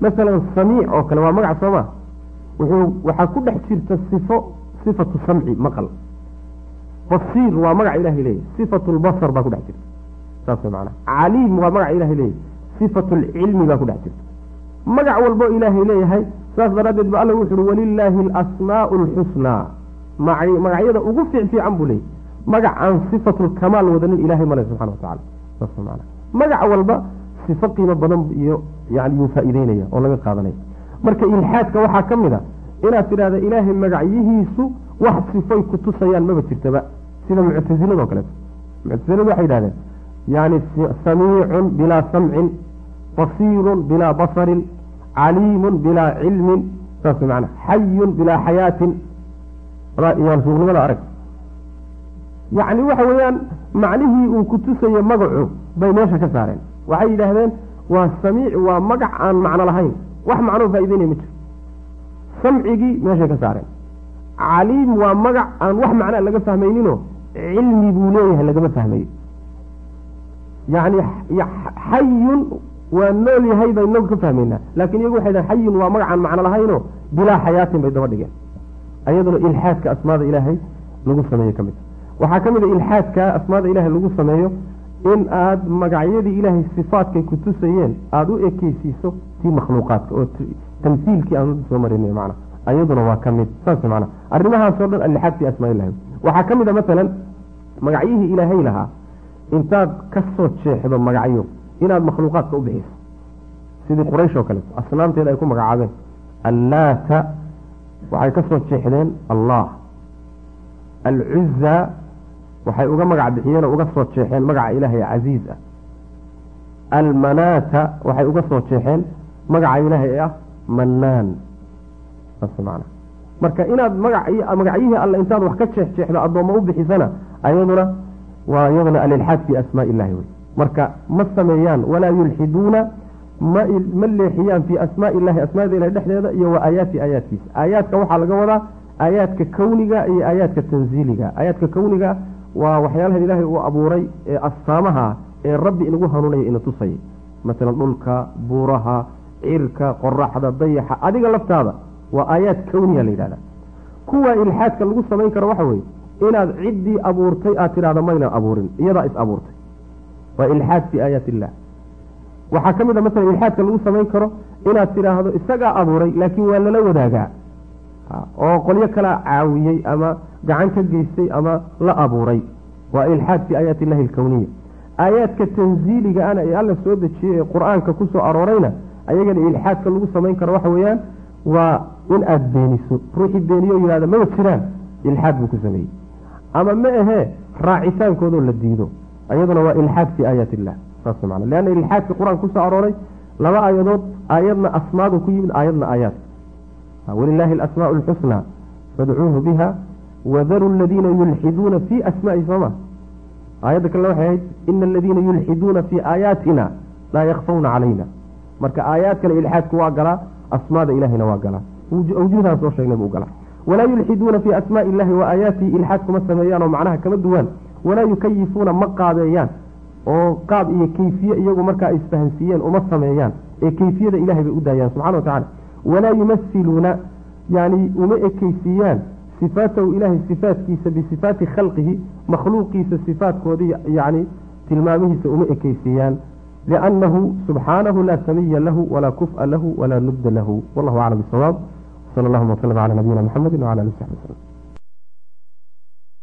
[SPEAKER 2] Masalan samiic oo kale waa magac sooma wuxuu waxaa ku dhex jirta sifo sifatu samci maqal. Basiir waa magaca ilahay leeyahy sifatu lbasar baa ku dhex jirta. Saas macanaha caliim waa magaca ilahay leeyahay sifatu lcilmi baa ku dhex jirta. Magac walbo ilaahay leeyahay saas daraaddeed ba alla wuxu uhi walilaahi alasmaau alxusnaa magacyada ugu fiicfiican buu leeyay magac aan sifatulkamaal wadanin ilahay male subxana wa tacala saas mana magac walba sifo qiimo badan iyo yani yuu faa-iideynaya oo laga qaadanaya. Marka ilxaadka waxaa ka mid a inaad tidhahda ilaahay magacyihiisu wax sifoy kutusayaan maba jirtaba. Sida muctasilado kaleeto. Muctasiladu waxay yidhahdeen yani samiicun bilaa samcin basiirun bilaa basarin caliimun bilaa cilmin saas mana xayun bilaa xayaatin yaan suuqnimada arag. Yacni waxa weeyaan macnihii uu kutusaye magacu bay meesha ka saareen. Waxay yidhaahdeen waa samiic waa magac aan macno lahayn. Wax macnoo faa'ideynaya ma jiro. Samcigii meeshay ka saareen. Caliim waa magac aan wax macnaa laga fahmayninoo cilmi buu leeyahay lagama fahmayo. Yacni xayun waa nool yahay bay inagu ka fahmaynaa. Laakiin iyagu waxay dhahen xayun waa magacaan macno lahaynoo bilaa xayaatin bay daba dhigeen ayaduna ilxaadka asmaada ilaahay lagu sameeyo ka mid. Waxaa ka mid a ilxaadka asmaada ilaahay lagu sameeyo in aad magacyadii ilaahay sifaadkay ku tusayeen aada u ekeysiiso tii makhluuqaadka oo tamsiilkii aan soo marinay macna. Ayaduna waa ka mid saas macna. Arrimahaasoo dhan alixaad fi asmaa ilahi waxaa ka mid a masalan magacyihii ilaahay lahaa intaad ka soo jeexdo magacyo inaad makhluuqaadka u bixiso. Sidii quraysh oo kaleeto asnaamteeda ay ku magacaabeen allaata waxay ka soo jeexdeen allah. Alcuza waxay uga magac bixiyeen oo uga soo jeexeen magaca ilaahay casiiz ah. Almanaata waxay uga soo jeexeen magaca ilaahay ee ah mannaan. Saas macana marka inaad magac magacyihii alle intaad wax ka jeex jeexdo addoomma u bixisana ayaduna waa iyaduna alilxaad fi asmaa illahi wey. Marka ma sameeyaan walaa yulxiduuna ma ma leexiyaan fii asmaa illahi asmaada ilahi dhexdeeda iyo wa aayaati aayaadkiisa aayaadka waxaa laga wadaa aayaadka kowniga iyo aayaadka tanziiliga. Aayaadka kowniga waa waxyaalaha ilaahay uu abuuray ee astaamaha ee rabbi inagu hanuunaya ina tusaya masalan dhulka buuraha cirka qoraxda dayaxa adiga laftaada waa aayaad kowniya la yidhahda kuwa ilxaadka lagu samayn karo waxa weye inaad ciddii abuurtay aad tidhahda maynan abuurin iyadaa is abuurtay. Waa ilxaad fii aayaat illah waxaa ka mid a masalan ilxaadka lagu samayn karo inaad tidhaahdo isagaa abuuray laakiin waa lala wadaagaa. Oo qolyo kalaa caawiyey ama gacan ka geystay ama la abuuray. Waa ilxaad fii aayaati illahi alkowniya aayaadka tanziiliga ana ee alla soo dejiyey ee qur'aanka ku soo aroorayna ayagana ilxaadka lagu samayn karo waxa weeyaan waa in aada beeniso. Ruuxii beeniyo yidhahda maba jiraan. Ilxaad buu ku sameeyey. Ama ma ahee raacitaankoodoo la diido. Ayaduna waa ilxaad fii aayaat illah saas mana leanna ilxaadka qur'aanka ku soo arooray laba aayadood aayadna asmaadu ku yimid aayadna aayaad. Walilaahi alasmaau alxusnaa fadcuuhu biha wadaru aladiina yulxiduuna fii asmaai sooma aayadda kale waxay ahayd ina aladiina yulxiduuna fii aayaatina laa yakfawna calayna. Marka aayaadkana ilxaadku waa galaa asmaada ilahina waa galaa. Awjuudahan soo sheegnay buu galaa. Walaa yulxiduuna fii asmaai illahi wa aayaatihi ilxaad kuma sameeyaan oo macnaha kama duwaan. Walaa yukayifuuna ma qaabeeyaan oo qaab iyo keyfiye iyagu markaa isfahansiiyeen uma sameeyaan ee keyfiyada ilahay bay u daayaan subxana wa tacala walaa yumasiluuna yani uma ekeysiiyaan sifaatahu ilaahay sifaatkiisa bisifaati khalqihi makhluuqiisa sifaatkoodii yani tilmaamihiisa uma ekeysiiyaan liannahu subxaanahu laa samiya lahu walaa kufa lahu walaa nubda lahu. Wallahu aclam bisawaab sal allahuma waslm cala nabiyina mxamedi wcala ali saxbi wslm